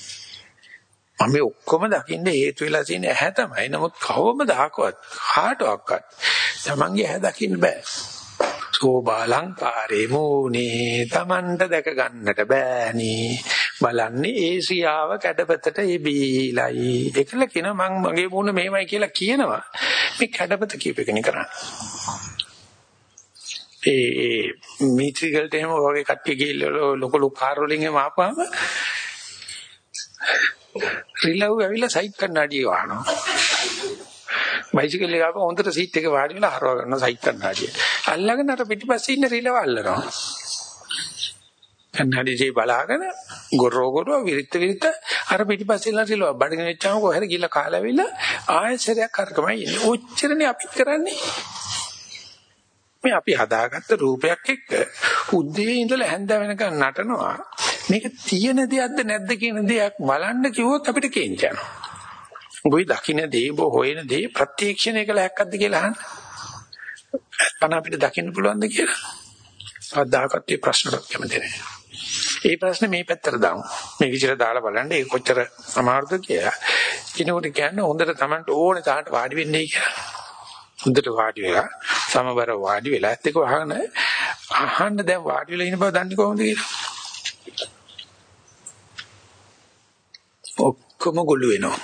මම මේ ඔක්කොම දකින්න හේතු වෙලා තියෙන ඇහැ තමයි. නමුත් කවමදාකවත් කාටවත් Tamanගේ ඇහැ දකින්න බෑ. සෝබාලංකාරේ මෝනේ Tamanට දැක ගන්නට බෑනේ. බලන්නේ ඒසියාව කැඩපතට ඉබීලයි. ඒකල කියන මං මගේ මූණ මෙහෙමයි කියලා කියනවා. මේ කැඩපත කීපකනේ කරන්නේ. ඒ මීට්‍රිකල්ට එහෙම වගේ කට්ටිය ගිහිල්ලා ලොකු ලොකු කාර් වලින් එහෙම ආපුවාම රිලව් ඇවිල්ලා සයිඩ් කන්නඩිය වහනවා. බයිසිකල් එක ආපුවා හොඳට සීට් එකේ වාඩි වෙලා හරව ගන්න සයිඩ් කන්නඩිය. අල්ලගෙන අර පිටිපස්සේ ඉන්න රිලව අල්ලනවා. කන්නඩියේ බලාගෙන ගොරෝ ගොරෝ විරිත් විරිත් අර පිටිපස්සේ ඉන්න රිලව බඩගෙන වෙච්චාම කොහෙද ගිහලා කාලා ඇවිල්ලා ආයෙසරයක් අරකමයි ඉන්නේ. ඔච්චරනේ අපිත් කරන්නේ. මේ අපි හදාගත්ත රූපයක් එක්ක උදේ ඉඳලා හැන්ද වෙනකන් නටනවා මේක තියෙන දෙයක්ද නැද්ද කියන දෙයක් බලන්න කිව්වොත් අපිට කේන්ති යනවා. ඔබයි දකින්න දේ ඔබ හොයන දේ ප්‍රත්‍යක්ෂණය කළ හැක්කක්ද කියලා අහන්න. අන අපිට දකින්න පුළුවන්ද කියලා. අදාකත් මේ ප්‍රශ්නට කැමති නැහැ. ඒ ප්‍රශ්නේ මේ පැත්තට දාමු. මේ විදිහට දාලා බලන්න ඒක කොච්චර අමාරුද කියලා. කිනකොට කියන්නේ හොඳට Tamanට ඕනේ තාට වාඩි වෙන්නේ කියලා. හොඳට වාඩි වෙලා සමබර වාඩි වෙලා ඇත්ත එක වහගෙන අහන්න දැන් වාඩි වෙලා ඉන්න බව දන්නේ කොහොමද කියලා. ඔක්කොම ගොළු වෙනවා.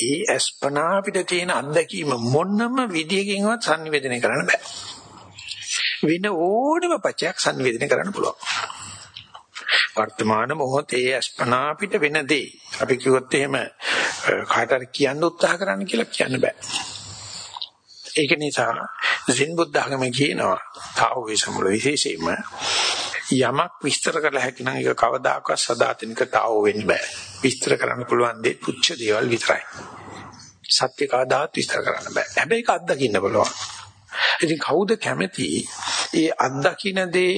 ඒ අස්පනා අපිට තියෙන අත්දැකීම මොනම විදියකින්වත් sannivedanaya කරන්න බෑ. වෙන ඕනම පචයක් sannivedanaya කරන්න පුළුවන්. වර්තමාන මොහොතේ අස්පනා අපිට වෙන දේ අපි කිව්වොත් එහෙම කාටද කියන්න උත්සාහ කරන්න කියලා කියන්න බෑ. ඒක නිසා සෙන් බුද්ධ ආගමේ කියනවා තාවෝයිසම් වල විශේෂයෙන්ම යමක් විස්තර කළ හැකි නම් ඒක කවදාකවත් සදාතනික තාවෝ වෙන්න බෑ. විස්තර කරන්න පුළුවන් දේ පුච්ච දේවල් විතරයි. සත්‍ය කවදාත් විස්තර කරන්න බෑ. හැබැයි ඒක අත්දකින්න පුළුවන්. ඉතින් කවුද කැමති ඒ අත්දකින්න දේ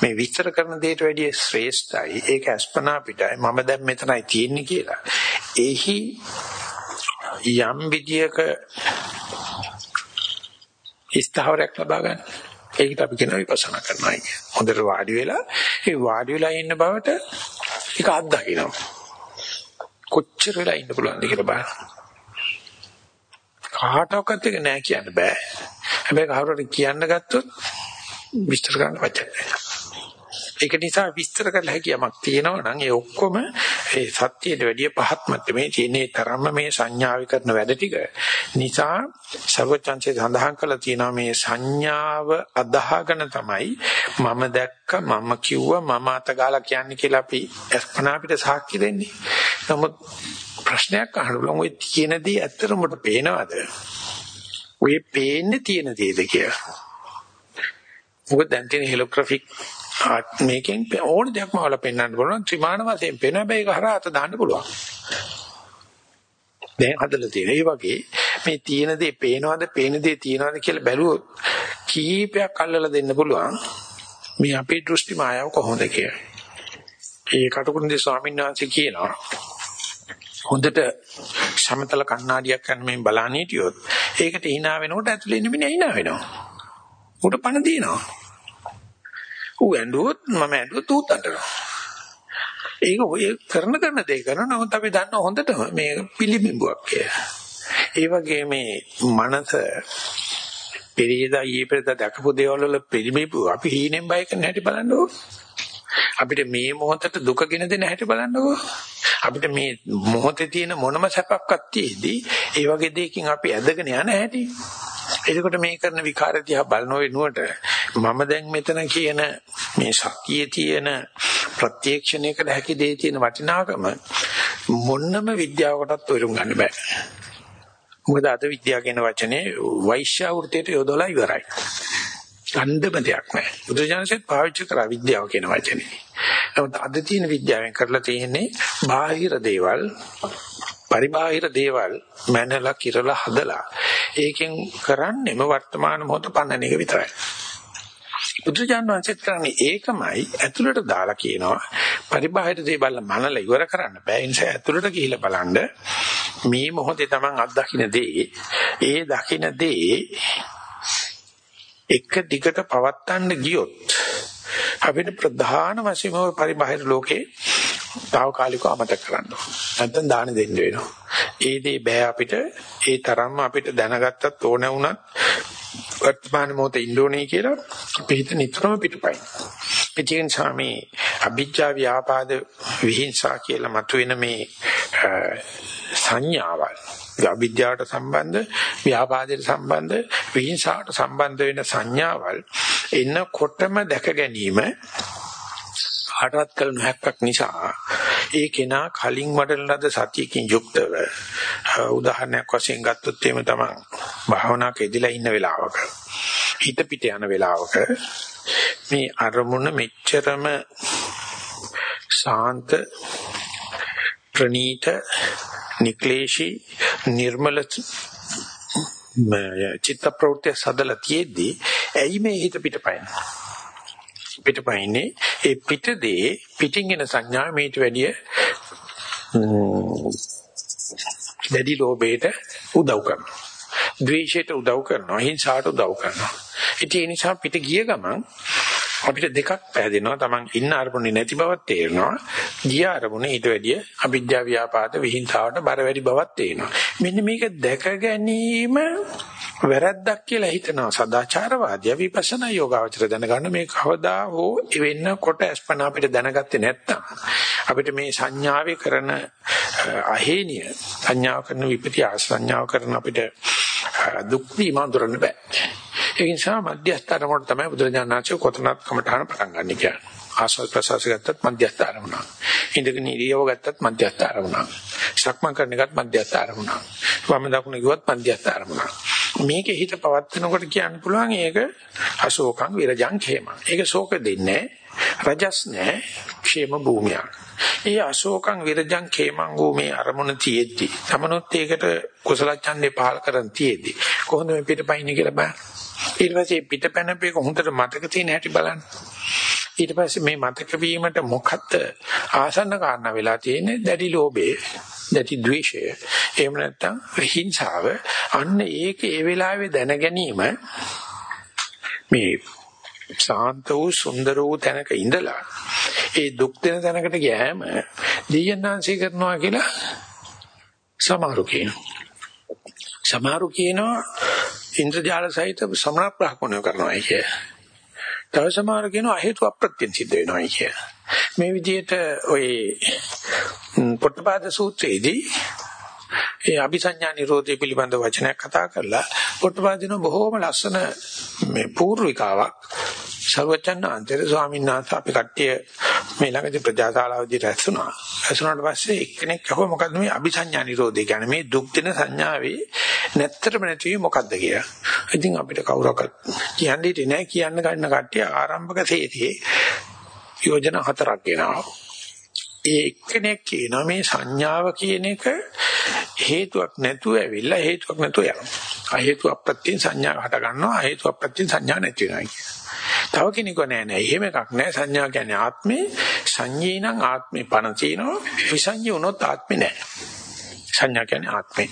මේ විස්තර කරන දේට වැඩිය ශ්‍රේෂ්ඨයි. ඒක අස්පනා පිටයි. මම දැන් මෙතනයි තියෙන්නේ කියලා. එහි යම් විදියක ස්ථාවරයක් ලබා ගන්න. ඒකට අපි කියනවා විපස්සනා කරනවා කියන්නේ. හොඳට වාඩි වෙලා ඒ වාඩි වෙලා ඉන්න බවට ඒක අත්දකින්නවා. කොච්චර වෙලා ඉන්න පුළුවන්ද කියලා බලන්න. කාටවත් එක නෑ කියන්න බෑ. හැබැයි කවුරුහරි කියන්න ගත්තොත් විස්තර කරන්න වචන නෑ. ඒක නිසා විස්තර කළ හැකි යමක් තියෙනවා නම් ඒ ඔක්කොම ඒ සත්‍යයට වැඩිය පහත් මට්ටමේ තියෙන තරම්ම මේ සංඥාවි කරන වැඩ ටික නිසා සර්වචන්සේ සඳහන් කළා තියෙනවා මේ සංඥාව අදාහගෙන තමයි මම දැක්ක මම කිව්වා මම අතගාලා කියන්නේ කියලා අපි අස්පනා අපිට සාක්ෂි දෙන්නේ. නමුත් ප්‍රශ්නයක් අහනවා ඔය තියෙන දේ ඇත්තටම ඔබට පේනවද? ඔය පේන්නේ තියෙන දේද කියලා. මොකද දැන් තියෙන හෙලෝග්‍රැෆික් මේකෙන් ඕන දෙයක්ම වල පෙන්වන්න පුළුවන් ත්‍රිමාන වශයෙන් පෙන්වන හැබැයි ඒක හරහා අත දාන්න පුළුවන්. දැන් හදලා තියෙන. ඒ වගේ මේ තියෙන දේ පේනවද පේන දේ තියනවද කියලා බැලුවොත් කීපයක් අල්ලලා දෙන්න පුළුවන්. මේ අපේ දෘෂ්ටි මායාව කොහොමද කියලා. ඒ කටුකුරුන්දේ ස්වාමීන් වහන්සේ කියනවා හොඳට සමතල කණ්ණාඩියක් ගන්න මේ බලන්න හිටියොත් ඒකට hina වෙනකොට ඇතුලේ ඉන්න මිනිහා hina වෙනවා. උඩ පණ දිනනවා. ඌ ඇඬුවොත් මම ඇඬුවොත් ඌත් අඬනවා. ඒක ඔය කරන කරන දේ කරන නමුත් අපි දන්න හොඳටම මේ පිළිබිඹුවක් කියලා. ඒ වගේ මේ මනස පෙරේදා ඊයේ පෙරේදා දැකපු දේවල් වල පිළිබිඹුව අපි හීනෙන් බය කරන හැටි බලන්නකෝ. අපිට මේ මොහොතට දුක ගෙන දෙන හැටි බලන්නකෝ. අපිට මේ මොහොතේ තියෙන මොනම සැපක්වත් තියේදී ඒ වගේ දෙයකින් අපි ඇදගෙන යන හැටි. එතකොට මේ කරන විකාර දිහා බලන වෙනුවට මම දැන් මෙතන කියන මේ සතියේ තියෙන ප්‍රත්‍යක්ෂණයකට හැකි දේ තියෙන වටිනාකම මොන්නම විද්‍යාවකටත් උරුම් ගන්න බෑ. මොකද අද විද්‍යාව කියන වචනේ වෛශ්‍ය වෘත්තයට යොදලා ඉවරයි. ගන්ධම දෙයක් නෑ. බුදුජානසෙත් පාවිච්චි කරා විද්‍යාව කියන වචනේ. නමුත් අද තියෙන විද්‍යාවෙන් කරලා තියෙන්නේ බාහිර දේවල් පරිබාහිර දේවල් මැනලා කිරලා හදලා ඒකෙන් කරන්නේම වර්තමාන මොහොත පන්නන එක විතරයි. බුදුජාන විශ්වාසෙත් කරන්නේ ඒකමයි ඇතුළට දාලා කියනවා පරිබාහිර දේවල් මනලා ඉවර කරන්න බෑ ඒ නිසා ඇතුළට ගිහිල්ලා බලන්න මේ මොහොතේ Taman අත්දකින්න දේ ඒ දකින්න දේ එක දිගට පවත්තන්න ගියොත් අපිට ප්‍රධාන වශයෙන්ම පරිබාහිර ලෝකේ తాවකාලිකව අමතක කරන්න නැත්නම් දාන දෙන්න වෙනවා. ඒ දේ බෑ අපිට ඒ තරම්ම අපිට දැනගත්තත් ඕන වුණත් වර්තමාන මොහොතේ ඉන්නෝනේ කියලා අපි හිත නිතරම පිටපයින්. ඉතින් සාමේ අභිජ්ජා ව්‍යාපාද විහිංසා කියලා මතුවෙන මේ සංඥාවල් අවිද්‍යාවට සම්බන්ධ ව්‍යාපාදයට සම්බන්ධ විහිංසාවට සම්බන්ධ වෙන සංඥාවල් එන්නකොටම දැක ගැනීම කාටවත් කළ නොහැක්කක් නිසා ඒ කෙනා කලින් වඩන ලද සතියකින් යුක්තව උදාහරණයක් වශයෙන් ගත්තොත් එහෙම තමයි භාවනාවක ඉදලා ඉන්න වෙලාවක හිත පිට යන වෙලාවක මේ අරමුණ මෙච්චරම ශාන්ත ප්‍රනීත නික්ලේශී නිර්මල චිත්ත ප්‍රවෘත්ති සදලා තියෙද්දි ඇයි මේ හිත පිටපයින් පිටපයින්නේ ඒ පිටදී පිටින් එන සංඥා මේට වැඩිය දැඩි ලෝභයට උදව් කරනවා. ද්වේෂයට උදව් කරනවා හිංසාවට උදව් කරනවා. ඉතින් ඒ නිසා පිට ගිය ගමන් අපිට දෙකක් පැහැදෙනවා. Taman ඉන්න අරමුණේ නැති බවක් තේරෙනවා. ගිය අරමුණ ඊට වැඩිය අවිද්‍යාව ව්‍යාපාද විහිංසාවට බර වැඩි බවක් තේරෙනවා. මෙන්න මේක දැක ගැනීම වැරද්දක් කියලා හිතනවා. සදාචාරවාදී විපස්සනා යෝගාවචර දැනගන්න මේ කවදා හෝ වෙන්නකොට අස්පන අපිට දැනගත්තේ නැත්තම් අපිට මේ සංඥාවේ කරන අහේනිය සංඥාව කරන විපටි ආසංඥාව කරන අපිට දුක් වීම අඳුරන්න බෑ. ඒ නිසා මධ්‍යස්ථ අරමුණ තමයි බුදුරජාණන්සේ කොතනත් කමඨාන පටන් ගන්න කියන්නේ. ආස්වාද ප්‍රසවාස ගත්තත් මධ්‍යස්ථ අරමුණ. ඉඳගෙන ඉරියව ගත්තත් මධ්‍යස්ථ අරමුණ. සක්මන් කරන එකත් මධ්‍යස්ථ අරමුණ. වම දකුණ ගියොත් මධ්‍යස්ථ අරමුණ. මේකේ හිත පවත්නකොට කියන්න පුළුවන් ඒක අශෝකං විරජං ඛේමං. ඒක ශෝක දෙන්නේ රජස් නෑ ക്ഷേම භූමියක්. ඒ අශෝකං විරජං ඛේමං භූමේ අරමුණ තියෙද්දි තමනොත් ඒකට කුසල ඡන්දේ පහල කරන් තියෙද්දි කොහොමද මේ පිටපයින් කියලා බලන්න. ඊට පස්සේ පිටපැනපේක හොඳට මතක තියෙන හැටි බලන්න. ඊට පස්සේ මේ මතක වීමට මොකක්ද ආසන්න කාරණා වෙලා තියෙන්නේ දැඩි ලෝභය, දැඩි ද්වේෂය. එහෙම නැත්නම් හිංසාව. අන්න ඒක ඒ වෙලාවේ දැන ගැනීම මේ ශාන්ත වූ සුන්දර වූ තැනක ඉඳලා ඒ දුක් දෙන තැනකට ගියාම දෙයයන්ාංශී කරනවා කියලා සමහරු කියනවා. සමහරු කියනවා ඉන්ද්‍රජාල සහිත සමන ප්‍රහකණය කරනවා කිය. තව සමහරු කියනවා හේතු අප්‍රත්‍යයෙන් සිද්ධ වෙනවා කිය. මේ විදිහට ඔය පොට්ටපාද සූත්‍රයේදී ඒ අபிසඤ්ඤා නිරෝධය පිළිබඳ වචනයක් කතා කරලා පොට්ටපාදින බොහෝම ලස්සන මේ පූර්විකාවක් සර්වචන්නාන්තර ස්වාමීන් වහන්සේ අපි කට්ටිය මේ ළඟදී ප්‍රජාශාලාවදී රැස්ුණා. රැස්ුණාට පස්සේ එක්කෙනෙක් අහුව මොකද්ද මේ අபிසඤ්ඤා නිරෝධය කියන්නේ මේ දුක් දෙන සංඥාවේ නැත්තරම නැති මොකද්ද කියලා. ඉතින් අපිට කවුරක්වත් කියන්න හිටියේ නැහැ කියන්න ගන්න කට්ටිය ආරම්භක සේතියේ යෝජනා හතරක් ගෙනාවා. ඒ එක්කෙනෙක් කියනවා මේ සංඥාව කියන එක හේතුවක් නැතුව ඇවිල්ලා හේතුවක් නැතුව යනවා. අ හේතු අප්‍රත්‍යයෙන් සංඥා හට ගන්නවා. අ හේතු අප්‍රත්‍යයෙන් සංඥා නැති වෙනවා කියන. තව කෙනෙකු නෑ නෑ. එහෙම එකක් නෑ. සංඥා කියන්නේ ආත්මේ සංඤේ නම් ආත්මේ පණ තියෙනවා. විසංඤේ වුණොත් ආත්මේ නෑ. සංඥා කියන්නේ ආත්මේ.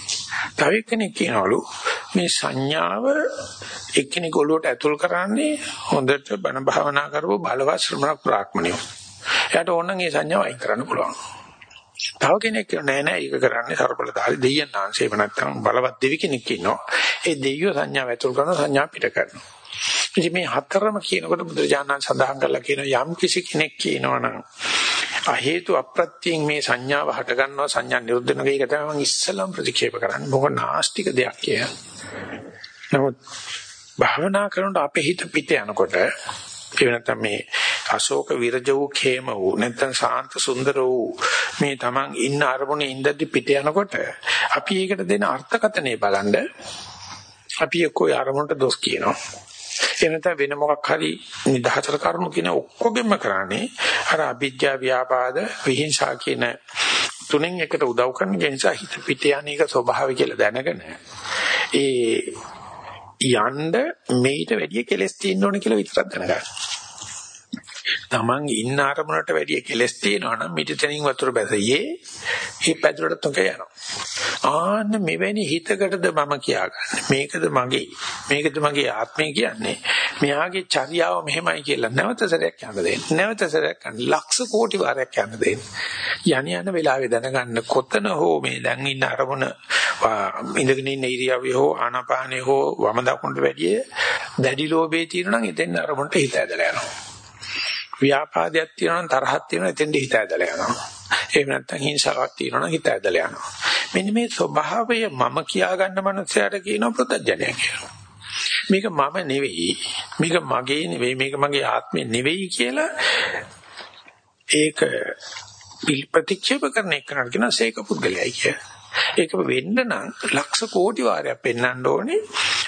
තව කෙනෙක් කියනවලු මේ සංඥාව එක්කෙනෙක් ඔළුවට ඇතුල් කරන්නේ හොඳට බණ භාවනා කරපු බලවත් ශ්‍රමණ ප්‍රාඥයෝ. එයාට ඕනනම් ඒ සංඥාව අයින් කරන්න පුළුවන්. තව කෙනෙක් නෑ නෑ ඒක කරන්නේ ਸਰබලදාරි දෙයයන් ආංශේම නැත්තම් බලවත් දෙවි කෙනෙක් ඉන්නවා. ඒ දෙයියෝ සංඥාව ඇතුල් කරන සංඥා පිට කරනවා. ඉතින් මේ හතරම කියනකොට බුදුරජාණන් සඳහන් කරලා කියන යම් කිසි කෙනෙක් කියනවනම් අ හේතු අප්‍රත්‍යයෙන් මේ සංඥාව හට ගන්නවා සංඥා නිරුද්ධ වෙනවා ඒක තමයි මම ඉස්සලම් ප්‍රතික්ෂේප කරන්නේ. මොකද නාස්තික දෙයක් කිය. නමුත් භාවනා කරනකොට අපේ හිත පිට යනකොට ඒ නැත්නම් මේ අශෝක විරජ වූ khema වූ නැත්නම් ශාන්ත සුන්දර වූ මේ Taman ඉන්න අරමුණේ ඉඳද්දි පිට යනකොට අපි ඒකට දෙන අර්ථකතනෙ බලන්න අපි එක්කෝ අරමුණට දොස් කියනවා එනත වෙන මොකක් හරි නිදහතර කරුණු කියන ඔක්කොගෙම කරන්නේ අර අවිද්‍යා ව්‍යාපාද විහිංසා කියන තුනෙන් එකට උදව් කරන නිසා හිත පිට යන්නේක ස්වභාවය කියලා දැනගෙන ඒ යන්න මේිට වැඩිය කෙලස් තියෙන්න ඕන කියලා විතරක් දැනගන්න. Taman ඉන්න අරමුණට වැඩිය කෙලස් තියෙනවා නම් මිටතනින් වතුර බැසියේ මේ පැදුරට තුක යනවා. ආන්න මෙවැනි හිතකටද මම කියාගන්නේ. මේකද මගේ. මේකද මගේ ආත්මය කියන්නේ. මෙයාගේ චර්යාව මෙහෙමයි කියලා නැවත සැරයක් යන්න දෙන්න. නැවත සැරයක් යන්න ලක්ෂ කෝටි වාරයක් යන්න දෙන්න. යණ යන වෙලාවේ දැනගන්න කොතන හෝ මේ දැන් ඉන්න අරමුණ ඉඳගෙන ඉන්න ඉරියව්වේ හෝ ආනාපානේ හෝ වම දකුණට වැඩිය දැඩි ලෝභේ තියෙනවා නම් එතෙන් අරමුණට හිත ඇදලා යනවා. ව්‍යාපාදයක් තියෙනවා නම් තරහක් තියෙනවා එතෙන්ද හිත ඇදලා යනවා. එහෙම නැත්නම් හිංසාවක් තියෙනවා නම් හිත ඇදලා යනවා. මෙන්න මේ ස්වභාවය මම කියා ගන්න මනුස්සයාට කියනවා ප්‍රත්‍යඥය කියලා. මේක මම නෙවෙයි මේක මගේ නෙවෙයි මේක මගේ ආත්මේ නෙවෙයි කියලා ඒක ප්‍රතික්ෂේප කරන එක කරගෙන සේක පුද්ගලයයි කිය. ඒක වෙන්න නම් ලක්ෂ කෝටි වාරයක් පෙන්වන්න ඕනේ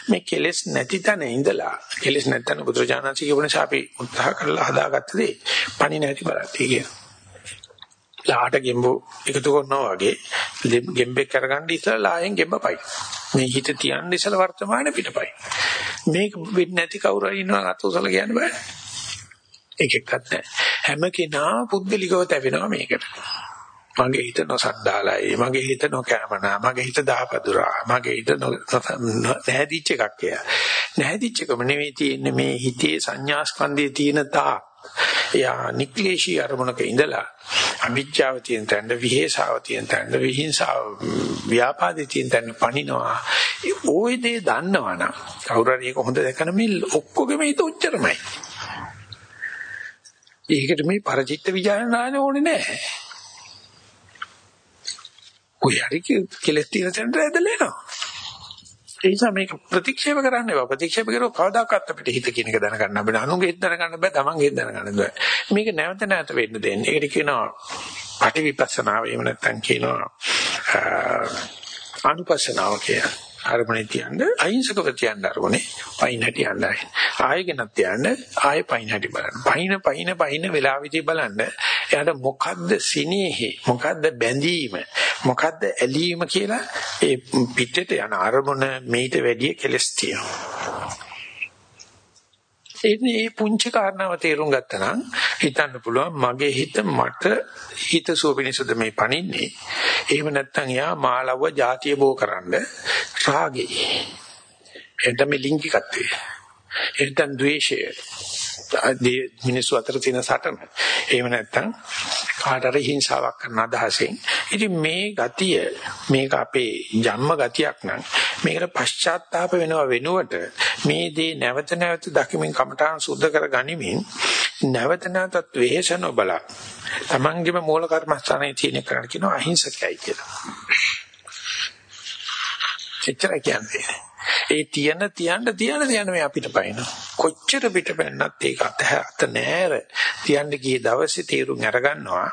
මේ කෙලෙස් නැති තැන ඉඳලා කෙලෙස් නැත්නම් බුදුරජාණන්සේ කියපු නිසා අපි උත්සාහ කරලා හදාගත්ත දේ පණි නැති බලatti කියන. ලාට ගෙම්බු එකතු කරනවා වගේ ගෙම්බෙක් කරගන්න ඉස්සලා ලායෙන් ගෙම්බපයි. මේ හිත තියන්න ඉස්සලා වර්තමාන පිටපයි. මේක වෙන්නේ නැති කවුරු හරි ඉන්නවා අතෝසල කියන්න බෑ. ඒකෙක්වත් නැහැ. හැම කෙනා පුද්ගලිකව තැවෙනවා මේකට. මගේ හිත නොසද්දාලයි මගේ හිත නොකෑමනා මගේ හිත දහපදුරා මගේ හිත නැහැදිච්ච එකක් කියලා නැහැදිච්චකම නෙවෙයි තියෙන්නේ මේ හිතේ සංඥා ස්කන්ධයේ තියෙන තා. එයා නික්ලේශී අරමුණක ඉඳලා අවිජ්ජාව තියෙන තැන විහෙසාව තියෙන තැන විහිංසාව ව්‍යාපාදේ තියෙන තැන පණිනවා ওই දේ දන්නවනම් කවුරු හරි ඒක හොඳ දැකන මේ ඔක්කොගෙම හිත උච්චරමයි. ඒකට මේ පරචිත්ත විඥානය ඕනේ නැහැ. කොයි හරි කෙලස් තියෙන තැනට ඇදලා එනවා. ඒ නිසා මේක ප්‍රතික්ෂේප කරන්න එපා. ප්‍රතික්ෂේප කරුවොත් කවදාකවත් අපිට හිත කියන එක දැනගන්න බෑ. අනුන්ගේ හිත දැනගන්න බෑ. තමන්ගේ හිත දැනගන්න බෑ. මේක නැවත නැවත වෙන්න දෙන්න. ඒකට කියනවා පටිවිපස්සනාව. එහෙම නැත්නම් කියනවා අනුපස්සනාව කියලා. අරමුණේ තියන්න අහිංසකව තියන්න අරමුණේ පයින් හැටි යන්නයි ආයෙගෙනත් තියන්න ආයෙ පයින් හැටි බලන්න. පයින් පයින් පයින් වෙලාවෙදී බලන්න එයාට මොකද්ද සිනේහි මොකද්ද බැඳීම මොකද්ද ඇලීම කියලා ඒ පිටට යන අරමුණ මේට වැඩිය කෙලස් තියෙනවා. එන්නේ මේ පුංචි කාරණාව තේරුම් ගත්තා නම් හිතන්න පුළුවන් මගේ හිත මට හිත සුවපිනිසද මේ පණින්නේ. එහෙම නැත්නම් යා මාලව જાතිය බෝ කරන්න රාගේ. එතන මේ ලිංගිකත්වය. එතන ද්වේෂය. මිනිස්සු අතර තියෙන සටන. එහෙම නැත්නම් කාට හරි හිංසාවක් කරන අදහසෙන්. ඉතින් මේ ගතිය මේක අපේ ජන්ම ගතියක් නම් මේකට පශ්චාත්තාප වෙනව වෙනුවට මේ දේ නැවත නැවත දකිමින් කමඨාන් සුද්ධ කර ගනිමින් නැවත නැවතත් වෙහෙස නොබලා තමන්ගේම මූල කර්මස්ථානයේ තියෙන කරණ කියනවා අහිංසකයි කියලා. එච්චර කියන්නේ. ඒ තියන තියන්න තියන තියන මේ අපිට පයින්. කොච්චර පිටපැන්නත් ඒක අත අත නෑර. තියන්න ගිය දවසේ තීරුම් අරගන්නවා.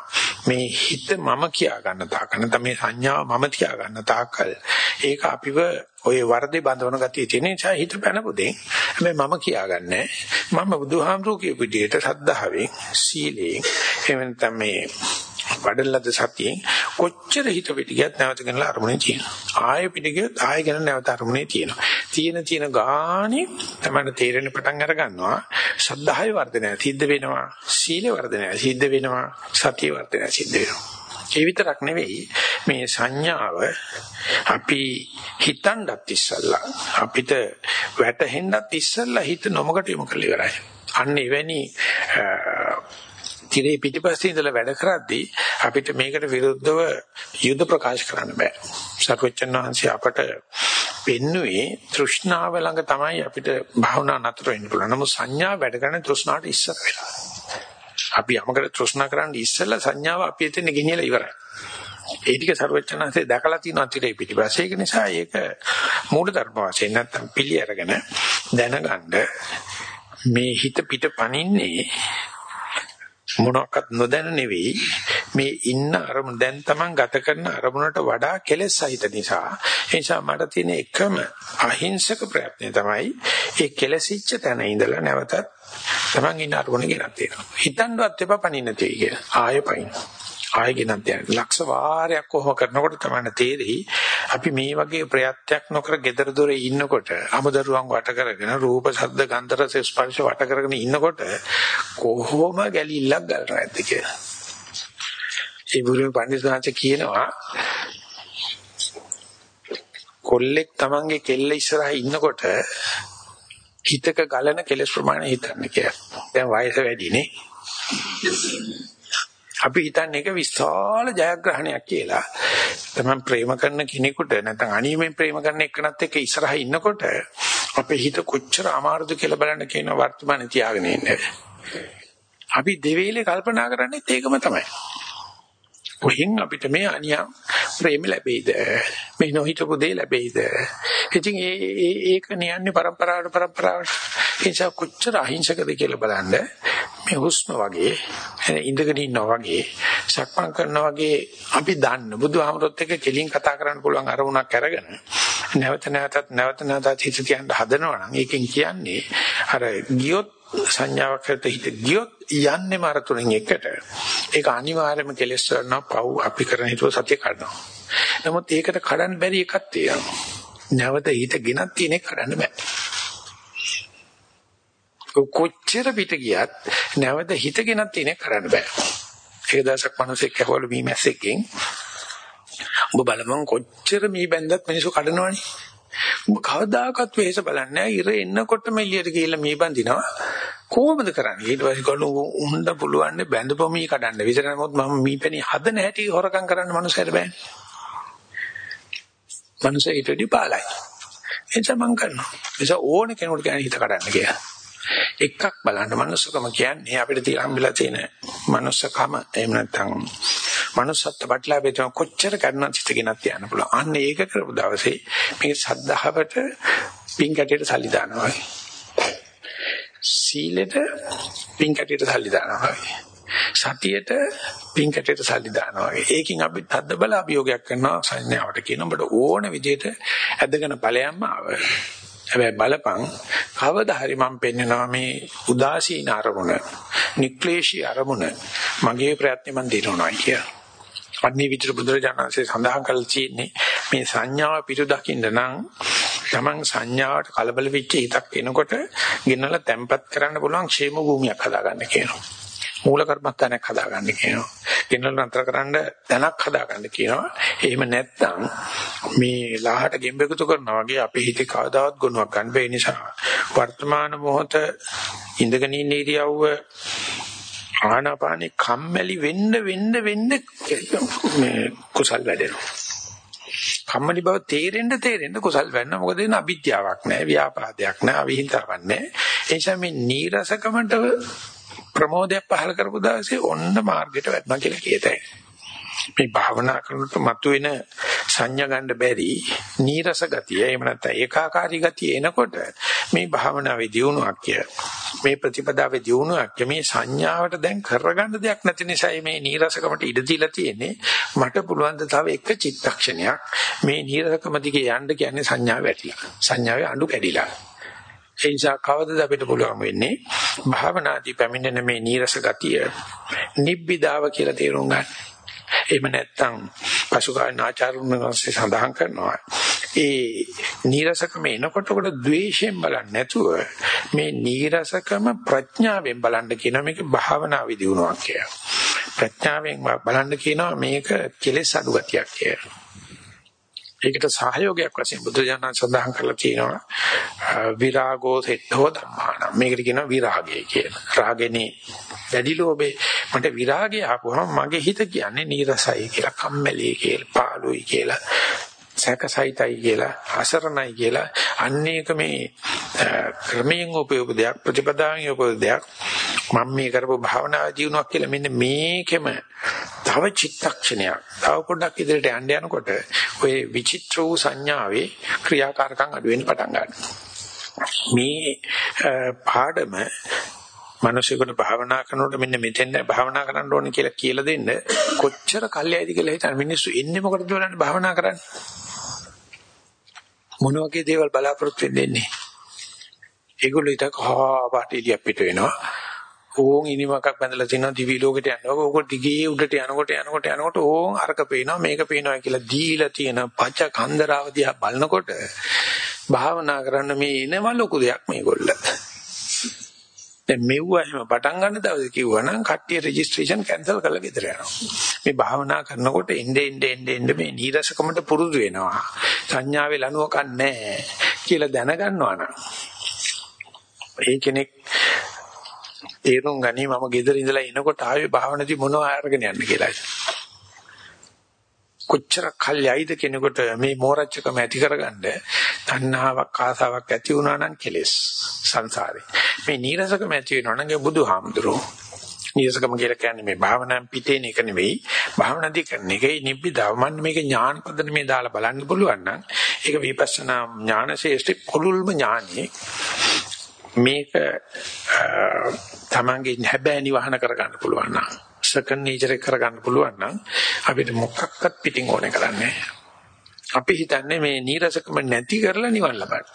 මේ හිත මම කියා ගන්න තාක නැත්නම් මේ සංඥාව මම තියා ගන්න තාකල් ඒක අපිව ඔය වර්ධේ බඳවන ගතිය තියෙන නිසා හිත පැනපොදේ හැබැයි මම කියාගන්නේ මම බුදුහාමුදුරුවෝ කියපු විදිහට සද්ධාවෙන් සීලයෙන් එහෙම නැත්නම් මේ වඩලද සතියෙන් කොච්චර හිත පිට ගියත් නැවත ගෙනලා අරමුණේ තියෙනවා. ආයෙ පිට ගියත් ආයෙ ගෙන නැවත අරමුණේ තියෙනවා. තියෙන තියෙන ගානේ තමයි තේරෙන පටන් අර ගන්නවා. ශ්‍රද්ධාවේ වර්ධනය සිද්ධ වෙනවා. සීලේ වර්ධනය සිද්ධ වෙනවා. සතියේ වර්ධනය සිද්ධ වෙනවා. ඒ විතරක් නෙවෙයි මේ සංඥාව අපි හිතන්නත් ඉස්සල්ලා අපිට වැටහෙන්නත් ඉස්සල්ලා හිත නොමකට යොමු කරලා ඉවරයි. අන්න එවැනි තිරේ පිටිපස්සේ ඉඳලා වැඩ කරද්දී අපිට මේකට විරුද්ධව යුද ප්‍රකාශ කරන්න බෑ. සර්වචන් වහන්සේ අපට පෙන්නුවේ තෘෂ්ණාව ළඟ තමයි අපිට භාවනා නතර වෙන්න පුළුවන්. නමුත් සංඥා වැඩ කරන තෘෂ්ණාවට ඉස්සර වෙලා. අපි යමකට තෘෂ්ණා කරන්නේ ඉස්සෙල්ලා සංඥාව අපි එතන ගෙනියලා ඉවරයි. ඒ ටික ਸਰවචනanse දැකලා තියෙනවා තිරේ පිටිපස්සේ. ඒක නිසා ඒක මූල ධර්ම වශයෙන් නැත්තම් පිළි අරගෙන දැනගන්න මේ හිත පිට පනින්නේ මොනක්වත් නොදැන නෙවෙයි. මේ ඉන්න අරමුණ දැන් Taman ගත කරන අරමුණට වඩා කෙලෙස් සහිත නිසා. ඒ නිසා මට තියෙන එකම අහිංසක ප්‍රයත්නය තමයි ඒ කෙලෙසිච්ච තැන ඉඳලා නැවතත් Taman ඉන්න අරමුණ ගෙනත් තියෙනවා හිතන්නවත් එපා පණින්න තියෙයි කියලා. ආයෙ පයින් ආයෙ ගෙනත් යන ලක්ෂ වාරයක් කොහොම කරනකොට තමයි තේරෙයි අපි මේ වගේ ප්‍රයත්නයක් නොකර gedara dore ඉන්නකොට අමුදරුවන් වට කරගෙන රූප ශබ්ද ගන්ධ රස ස්පර්ශ වට කරගෙන ඉන්නකොට කොහොම ගැලිල්ලක් ගන්නවා ඇද්ද කියලා. ඒ බුදුන් පඬිස්සංශ කියනවා කොල්ලෙක් Tamange කෙල්ල ඉස්සරහා ඉන්නකොට හිතක ගලන කෙලස් ප්‍රමාණය හිතන්න කියලා. දැන් වයස වැඩිනේ. අපි හිතන්නේ ඒක විශාල ජයග්‍රහණයක් කියලා. තමන් ප්‍රේම කරන කෙනෙකුට නැත්නම් අනියමෙන් ප්‍රේම කරන එක්කනත් එක්ක ඉස්සරහා ඉන්නකොට අපේ හිත කොච්චර අමාරුද කියලා බලන්න කියන වර්තමාන තියාගෙන ඉන්නේ. අපි දෙවේලේ කල්පනා කරන්නේ ඒකම තමයි. කොහෙන් අපිට මේ අනියම් ප්‍රේම ලැබෙයිද? මේ නොහිතපු දේ ලැබෙයිද? ඉතින් ඒ ඒක නියන්නේ પરම්පරාවට પરම්පරාවට එනිසා කොච්චර අහිංසකද කියලා බලන්න. මේ හුස්ම වගේ ඉඳගෙන ඉන්නවා වගේ සක්මන් කරනවා වගේ අපි දන්න බුදුහාමරොත් එක්ක කෙලින් කතා කරන්න පුළුවන් අරමුණක් අරගෙන නැවත නැවතත් නැවත නැවතත් හිත තියන්න හදනවා නම් ඒකෙන් කියන්නේ අර ගියොත් සංඥාවක් හරි හිත ගියොත් යන්නේ මාර තුනෙන් එකට. ඒක අනිවාර්යයෙන්ම කෙලස් කරනවා පව් අපි කරන හිතුව සත්‍ය කරනවා නමුත් ඒකට කඩන්න බැරි එකක් තියෙනවා. නැවත හිත ගෙනත් තියෙන එක කඩන්න බෑ. කොච්චර පිට ගියත් නැවත හිත ගෙනත් තියෙන එක කරන්න බෑ. ඒක දවසක් මිනිස්සෙක් ඇහවලු මී මැස්සෙක්ගෙන් ඔබ බලමන් කොච්චර මී බැන්දත් මිනිස්සු කඩනවනේ? උඹ කවදාකවත් වෙහෙස බලන්නේ නැහැ. ඉර එන්නකොටම එළියට ගිහිල්ලා මේ බඳිනවා. කොහොමද කරන්නේ? ඊට පස්සේ කළු උණ්ඩ පුළුවන් බැඳපොමී කඩන්න. විතර නමුත් මම මීපෙනි හදන හැටි හොරකම් කරන්න මනුස්සයට බෑනේ. මනුස්සය ඊට වඩා පාලයි. එනිසා මං කරනවා. එනිසා ඕන කෙනෙකුට කියන්නේ හිත කඩන්න කියලා. එකක් බලන්න මනුස්සකම කියන්නේ අපිට තියෙන හම්බෙලා තියෙන මනුස්සකම එහෙම නැත්නම් manussත්ත්ව ප්‍රතිලාභය තමයි කොච්චර කරනත් හිත ගෙනත් යන්න පුළුවන්. අන්න ඒක කරපු දවසේ මේ සද්ධාවට පින් කැටියට සල්ලි දානවා වගේ. සීලෙට පින් කැටියට සල්ලි දානවා වගේ. සතියට පින් කැටියට සල්ලි දානවා වගේ. ඒකින් අපි තද්ද බල අභියෝගයක් කරනවා සංඥාවට කියන ඔබට ඕන විදිහට ඇදගෙන ඵලයන්ම ආව. හැබැයි බලපං කවදා හරි මම පෙන්නනවා මේ උදාසීන අරමුණ, නික්ලේශී අරමුණ මගේ ප්‍රයත්නෙ මන් දිනනවා කියලා. අන්නේ විතර බුදුරජාණන්සේ සඳහන් කළ තියෙන්නේ මේ සංඥාව පිටු දකින්න නම් තමන් සංඥාවට කලබල වෙච්ච හිතක් එනකොට ගෙනලා තැම්පත් කරන්න පුළුවන් ക്ഷേම භූමියක් හදාගන්න කියනවා. මූල කර්මස්ථානයක් හදාගන්න කියනවා. ගෙනල්ල නතර කරන්න තැනක් හදාගන්න කියනවා. එහෙම නැත්නම් මේ ලාහට ගෙම්බෙකුතු කරනවා වගේ අපේ හිතේ කවදාවත් ගුණයක් ගන්න බැහැ නිසා වර්තමාන මොහොත ඉඳගෙන ඉන්න ඉරියව්ව ආනාපානේ කම්මැලි වෙන්න වෙන්න වෙන්න මේ කුසල් වැඩෙනවා. කම්මැලි බව තේරෙන්න තේරෙන්න කුසල් වෙන්න මොකද එන අවිද්‍යාවක් නැහැ ව්‍යාපාදයක් නැහැ අවිහිංතාවක් නැහැ ඒ නිසා මේ නීරසකමට ප්‍රමෝදයක් පහල කරපු දවසේ ඔන්න මාර්ගයට වැටෙනවා කියලා කියතයි. මේ භාවනා කරනකොට මතුවෙන සංඥා ගන්න බැරි නීරස ගතිය එහෙම නැත්නම් ඒකාකාරී ගතිය එනකොට මේ භාවනාවේ දියුණුවක් කිය මේ ප්‍රතිපදාවේ දියුණුවක් මේ සංඥාවට දැන් කරගන්න දෙයක් නැති නිසා මේ නීරසකමට ඉඩ දීලා තියෙන්නේ. මට පුළුවන් ද තව එක චිත්තක්ෂණයක් මේ නීරසකම දිගේ යන්න කියන්නේ සංඥාව වැටිලා සංඥාවේ අඬු කැඩිලා. ඒ නිසා කවදද අපිට පුළුවන් වෙන්නේ? භාවනාදී පැමිණෙන මේ නීරස ගතිය නිබ්බිදාව කියලා තේරුම් ගන්න. එහෙම නැත්නම් පසුකාලීන ආචාර්යුන් වහන්සේ සඳහන් කරනවා ඒ නීරසකම එනකොට කොට ද්වේෂයෙන් බලන්නේ නැතුව මේ නීරසකම ප්‍රඥාවෙන් බලන්න කියන මේක භාවනා විදිනුවක් කියලා. ප්‍රඥාවෙන් බලන්න කියනවා මේක කෙලෙස් අඩු ගතියක් කියලා. ඒකට සහයෝගයක් වශයෙන් බුදුජානක සඳහන් කරලා තියෙනවා විරාගෝ සෙට්ඨෝ ධම්මාන. මේකට කියනවා විරාගය කියලා. රාගෙනේ වැඩි ලෝභේ මට විරාගය ආපුවම මගේ හිත කියන්නේ නීරසයි කියලා, කම්මැලි කියලා, පාළුයි කියලා, සැකසයිතයි කියලා, අසරණයි කියලා අන්නේක මේ ක්‍රමයෙන් උපයෝගයක් ප්‍රතිපදාවෙන් උපයෝගයක් මම මේ කරපු භාවනා ජීවණයක් කියලා මෙන්න මේකෙම තව චිත්තක්ෂණයක් තව පොඩ්ඩක් ඉදිරියට යන්න යනකොට ඔය විචිත්‍ර වූ සංඥාවේ ක්‍රියාකාරකම් අඩු වෙන්න පටන් ගන්නවා. මේ පාඩම මිනිසෙකුට භාවනා කරනකොට මෙන්න මෙතෙන් භාවනා කරන්න ඕනේ කියලා කියලා දෙන්න කොච්චර කල්යයිද කියලා හිතන මිනිස්සු එන්නේ මොකටද බලන්න භාවනා කරන්නේ? මොන වගේ දේවල් බලාපොරොත්තු වෙන්නේ ඒගොල්ලෝ හිතක හා පාට එළියක් පිට වෙනවා ඕන් ඉනිමකක් බඳලා තිනවා දිවි ලෝකෙට යනවා. ඕක දිගේ උඩට යනකොට යනකොට යනකොට ඕන් අරක පේනවා මේක පේනවා කියලා දීලා තියෙන පච කන්දරාව දිහා බලනකොට භාවනා කරන්න මේ එනම ලොකු දෙයක් මේගොල්ල. දැන් මෙව්ව එහෙම පටන් ගන්න දවසේ කිව්වනම් කට්ටිය රෙජිස්ට්‍රේෂන් කැන්සල් කරලා ගෙදර යනවා. මේ භාවනා කරනකොට එnde ende ende ende මේ නීරසකමට පුරුදු වෙනවා. සංඥාවේ ලනුව කන්නේ කියලා දැනගන්නවා නම් ඒ කෙනෙක් තේරුම් ගනි මම ගෙදර ඉඳලා එනකොට ආවේ භාවනාවේ මොනව අරගෙන යන්න කියලා. කොච්චර කල්යයිද කෙනෙකුට මේ මෝරච්චකම ඇති කරගන්න තණ්හාවක් ආසාවක් ඇති වුණා නම් කෙලෙස් සංසාරේ. මේ නීරසකම ඇති වෙනවා නම් ඒ බුදුහාමුදුරුවෝ. නීරසකම කියලා කියන්නේ මේ භාවනාවෙන් පිටේන එක නෙවෙයි භාවනාදී කරන එකයි. නිබ්බිදාව මන්න මේක ඥාන පදන මේ දාලා බලන්න පුළුවන් නම් ඒක විපස්සනා ඥාන ශේෂ්ඨ කුළුල්ම ඥානෙ. මේක තමන්ගේ හැබෑ නිවහන කරගන්න පුළුවන් නම් සකන් නේචර් එක කරගන්න පුළුවන් නම් අපිට මොකක්වත් පිටින් ඕනේ කරන්නේ අපි හිතන්නේ මේ නීරසකම නැති කරලා නිවන් ලබන්න.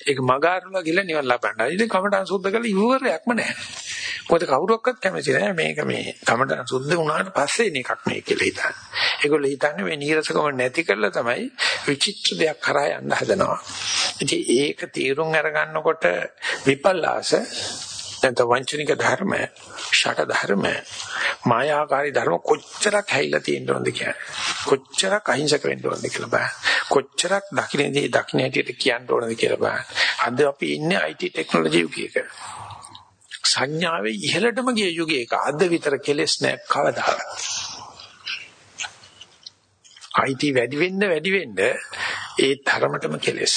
ඒක මගාරුලා ගිහලා නිවන් ලබන්න. ඉතින් කමටහන් සුද්ධ කරලා ඉවරයක්ම නැහැ. මොකද කවුරක්වත් කැමති නැහැ මේක මේ කමටහන් සුද්ධ වුණාට පස්සේ එන එකක් මේ කියලා හිතන්නේ. ඒගොල්ලෝ හිතන්නේ මේ නීරසකම නැති කරලා තමයි විචිත්‍ර දෙයක් කරා යන්න හදනවා. ඉතින් ඒක තීරුම් අරගන්නකොට විපල්ලාස නැත්නම් වංචනික ධර්ම, ෂට ධර්ම, මායාකාරී ධර්ම කොච්චරක් හැයිලා තියෙනවද කියන්නේ. කොච්චරක් අහිංසක වෙන්න ඕනද කියලා බලන්න. කොච්චරක් දකින්නේ දකින්න හැටියට කියන්න ඕනද කියලා බලන්න. අද අපි ඉන්නේ IT ටෙක්නොලොජි යුගයක. සංඥාවේ ඉහළටම ගිය යුගයක. අද විතර කෙලස් නැහැ කවදාවත්. IT වැඩි වෙන්න වැඩි වෙන්න ඒ තරමටම කෙලස්.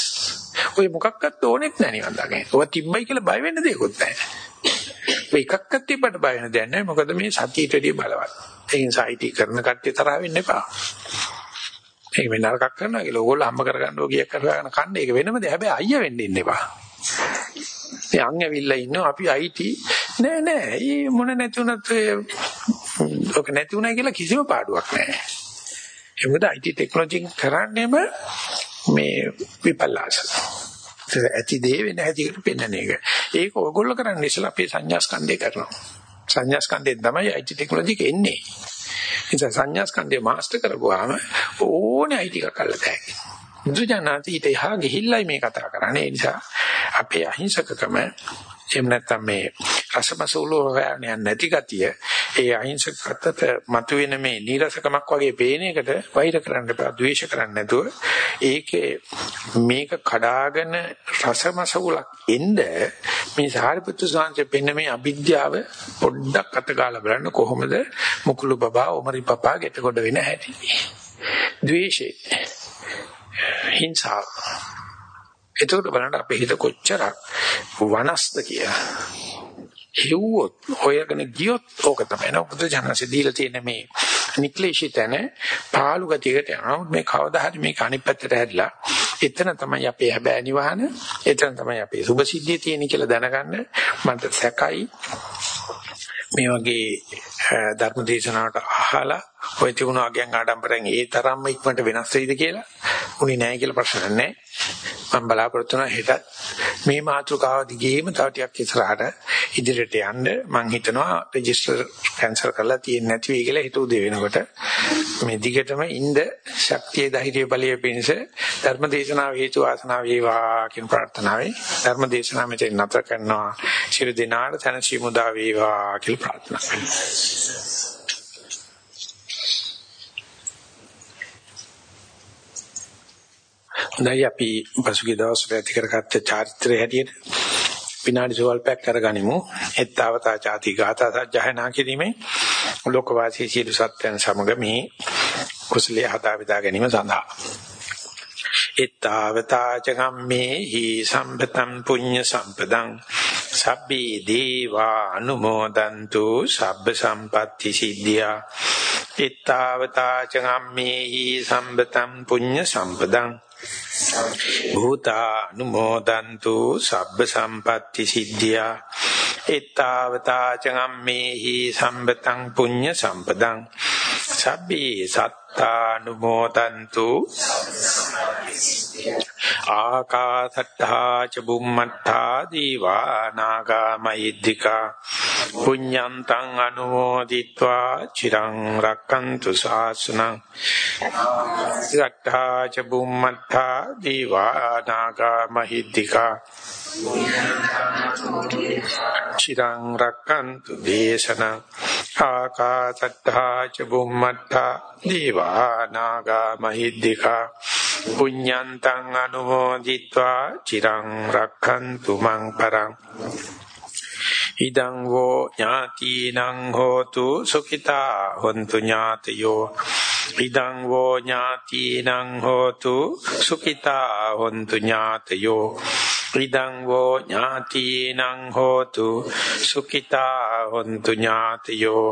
ඔය මොකක්වත් ඕනෙත් නැහැ නිකන් දකින්න. ඔය තිබ්බයි කියලා බය වෙන්න දෙයක්වත් නැහැ. ඔය එකක්වත් තිබ්බට බය වෙන දෙයක් නැහැ. මොකද මේ සතියට වැඩිය බලවත්. ඒ නිසා IT කරන කට්ටිය තරහ වෙන්න එපා. ඒක වෙන නරකක් කරනවා කියලා ඕගොල්ලෝ හම්බ කරගන්න ඕගිය කරගෙන කන්නේ ඒක වෙනම දෙයක්. හැබැයි අයියා වෙන්න ඉන්න එපා. මේ අං ඇවිල්ලා ඉන්නවා අපි IT නෑ නෑ. මේ මොන නැති උනත් ඔක නැති උනා කියලා කිසිම පාඩුවක් නෑ. ඒ මොකද IT ටෙක්නොලොජි කරන්නේම මේ විපල්ලාස. ඇති දේ වෙන හැටියට පෙන්වන එක. ඒක ඔයගොල්ලෝ කරන්නේ ඉස්සලා අපේ සංඥා ස්කන්ධය කරනවා. සංඥා ස්කන්ධයෙන් තමයි IT ටෙක්නොලොජි එක එන්නේ. ඉතින් සංඥා ස්කන්ධය මාස්ටර් කරගුවාම ඕනේ IT එකක් අල්ල තැයි. බුදුජානනාති ඊට එහා ගිහිල්ලයි මේ කතා කරන්නේ. ඒ නිසා අපේ අහිංසකකම එහෙම නැත්නම් මේ රසමසූලෝ හොයන්නේ නැති ගතිය ඒ අහිංසකත්වයට මතුවෙන මේ නීරසකමක් වගේ පේන එකට වෛර කරන්න එපා ද්වේෂ කරන්න නැතුව. ඒකේ මේක කඩාගෙන රසමසූලක් එන්න මේ සාරිපුත්තු සාංශ පෙන්න මේ අවිද්‍යාව පොඩ්ඩක් අතගාලා බලන්න කොහොමද? මුකුළු බබා ඔමරි පපා ගෙට කොට වෙන හැටි. ද්වේෂේ හිංසාව. එතකොට බලන්න අපේ හිත කොච්චරක් වනස්ද කියලා. හෙව්වොත් හොයගෙන ගියොත් ඕක තමයි. නෝ බුදු ජානසේ දීලා තියෙන මේ නික්ලේශිතන පාළු ගතියකට යනවා. මේ කවදා හරි මේක අනිත් පැත්තට හැරිලා එතන තමයි අපේ හැබෑ නිවහන. එතන තමයි අපේ සුභ සිද්ධිය තියෙන කියලා දැනගන්න මට සැකයි. මේ වගේ ධර්ම දේශනාවට අහලා ඔය තිබුණ අගයන් ආඩම්බරෙන් ඒ තරම්ම ඉක්මනට වෙනස් වෙයිද කියලා උනේ නැහැ කියලා ප්‍රශ්න නැහැ. මම බලාපොරොත්තු වෙනවා හෙටත්. මේ මාතෘකාව දිගේම තව ටිකක් ඉස්සරහට ඉදිරියට යන්න මම හිතනවා රෙජිස්ටර් කැන්සල් කරලා තියෙන්නේ නැති වෙයි කියලා හිතුව දෙ වෙනකොට. මේ දිගටම ඉඳ ශක්තිය ධෛර්ය බලය පිණිස ධර්ම දේශනාව හේතු වාසනා වේවා කියන ප්‍රාර්ථනාවයි ධර්ම දේශනාව මෙතන නතර කරනවා. ශිරු දිනාට තනසි මුදා වේවා කියලා ප්‍රාර්ථනා කරනවා. හොඳයි අපි පසුගිය දවස්වල ඇති කරගත්ත චාරිත්‍රයේ හැටියට විනාඩි සුවල්පයක් කරගනිමු. එත්තාවතා ചാති ගාථා සජ්ජහනා කිරීමේ ලෝකවාසී සියලු සත්‍යයන් සමග මේ කුසලයේ හදා බෙදා ගැනීම සඳහා. එත්තාවතා චගම්මේ හි සම්පතං පුඤ්ඤ සම්පදං සබ්බේ දේවා අනුමෝදන්තු සබ්බ සම්පatti සිද්ධියා. එත්තාවතා චගම්මේ හි සම්පතං පුඤ්ඤ සම්පදං භූතානුමෝදන්තු සබ්බ සම්පatti සිද්ධියා. එත්තාවතා චගම්මේහි සම්බතං පුඤ්ඤ සම්පදං. සබ්බේ තානුමෝතන්තු ආකාසට්ඨා ච බුම්මට්ඨා දීවා නාගාමයිද්దికා පුඤ්ඤන්තං අනුමෝදිත්වා චිරං රක්칸තු ශාසනං ආකාසට්ඨා ච බුම්මට්ඨා දීවා නාගාමයිද්దికා චිරං රක්칸තු දේශනං ආකාසට්ඨා ච බුම්මට්ඨා දීවා දේවා නාග මහිද්దిక පුඤ්ඤන්තං අනුමෝදිත්වා චිරං රක්ඛන්තු මං පරං ඉදං වෝ ඥාතිනං හෝතු සුඛිතා හොන්තු ඥාතයෝ ඉදං වෝ ඥාතිනං හෝතු සුඛිතා හොන්තු ඥාතයෝ ඉදං වෝ ඥාතිනං හෝතු සුඛිතා හොන්තු ඥාතයෝ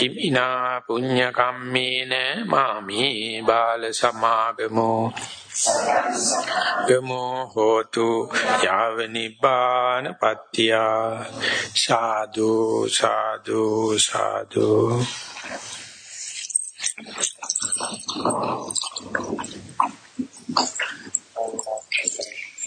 ඉමිනා පුඤ්ඤ කම්මේන මාමේ බාල සමාගමෝ. ගමෝ හෝතු යාව නිබ්බාන පත්‍තිය සාදු සාදු සාදු. සුවපත්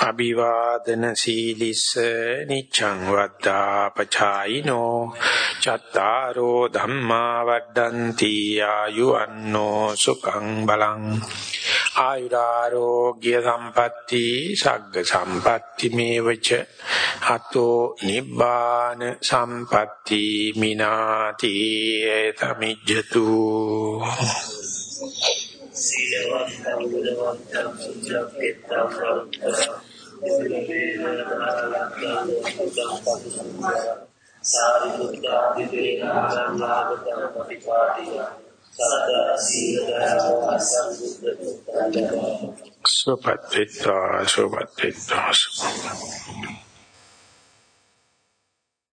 අභිවාදන සීලිස්ස නිච්ඡං වද්දා පචායිනෝ චත්තාරෝ ධම්මා වඩ්ඩಂತಿ ආයුවන්නෝ සුඛං බලං ආයුරාෝග්‍ය සම්පatti සග්ග සම්පatti මේවච අතෝ නිබ්බාන සම්පatti මිනාති තමිජ්ජතු සීලවන්තං බුද්ධවන්තං Sobat Pita, Sobat Pita, Sobat Pita.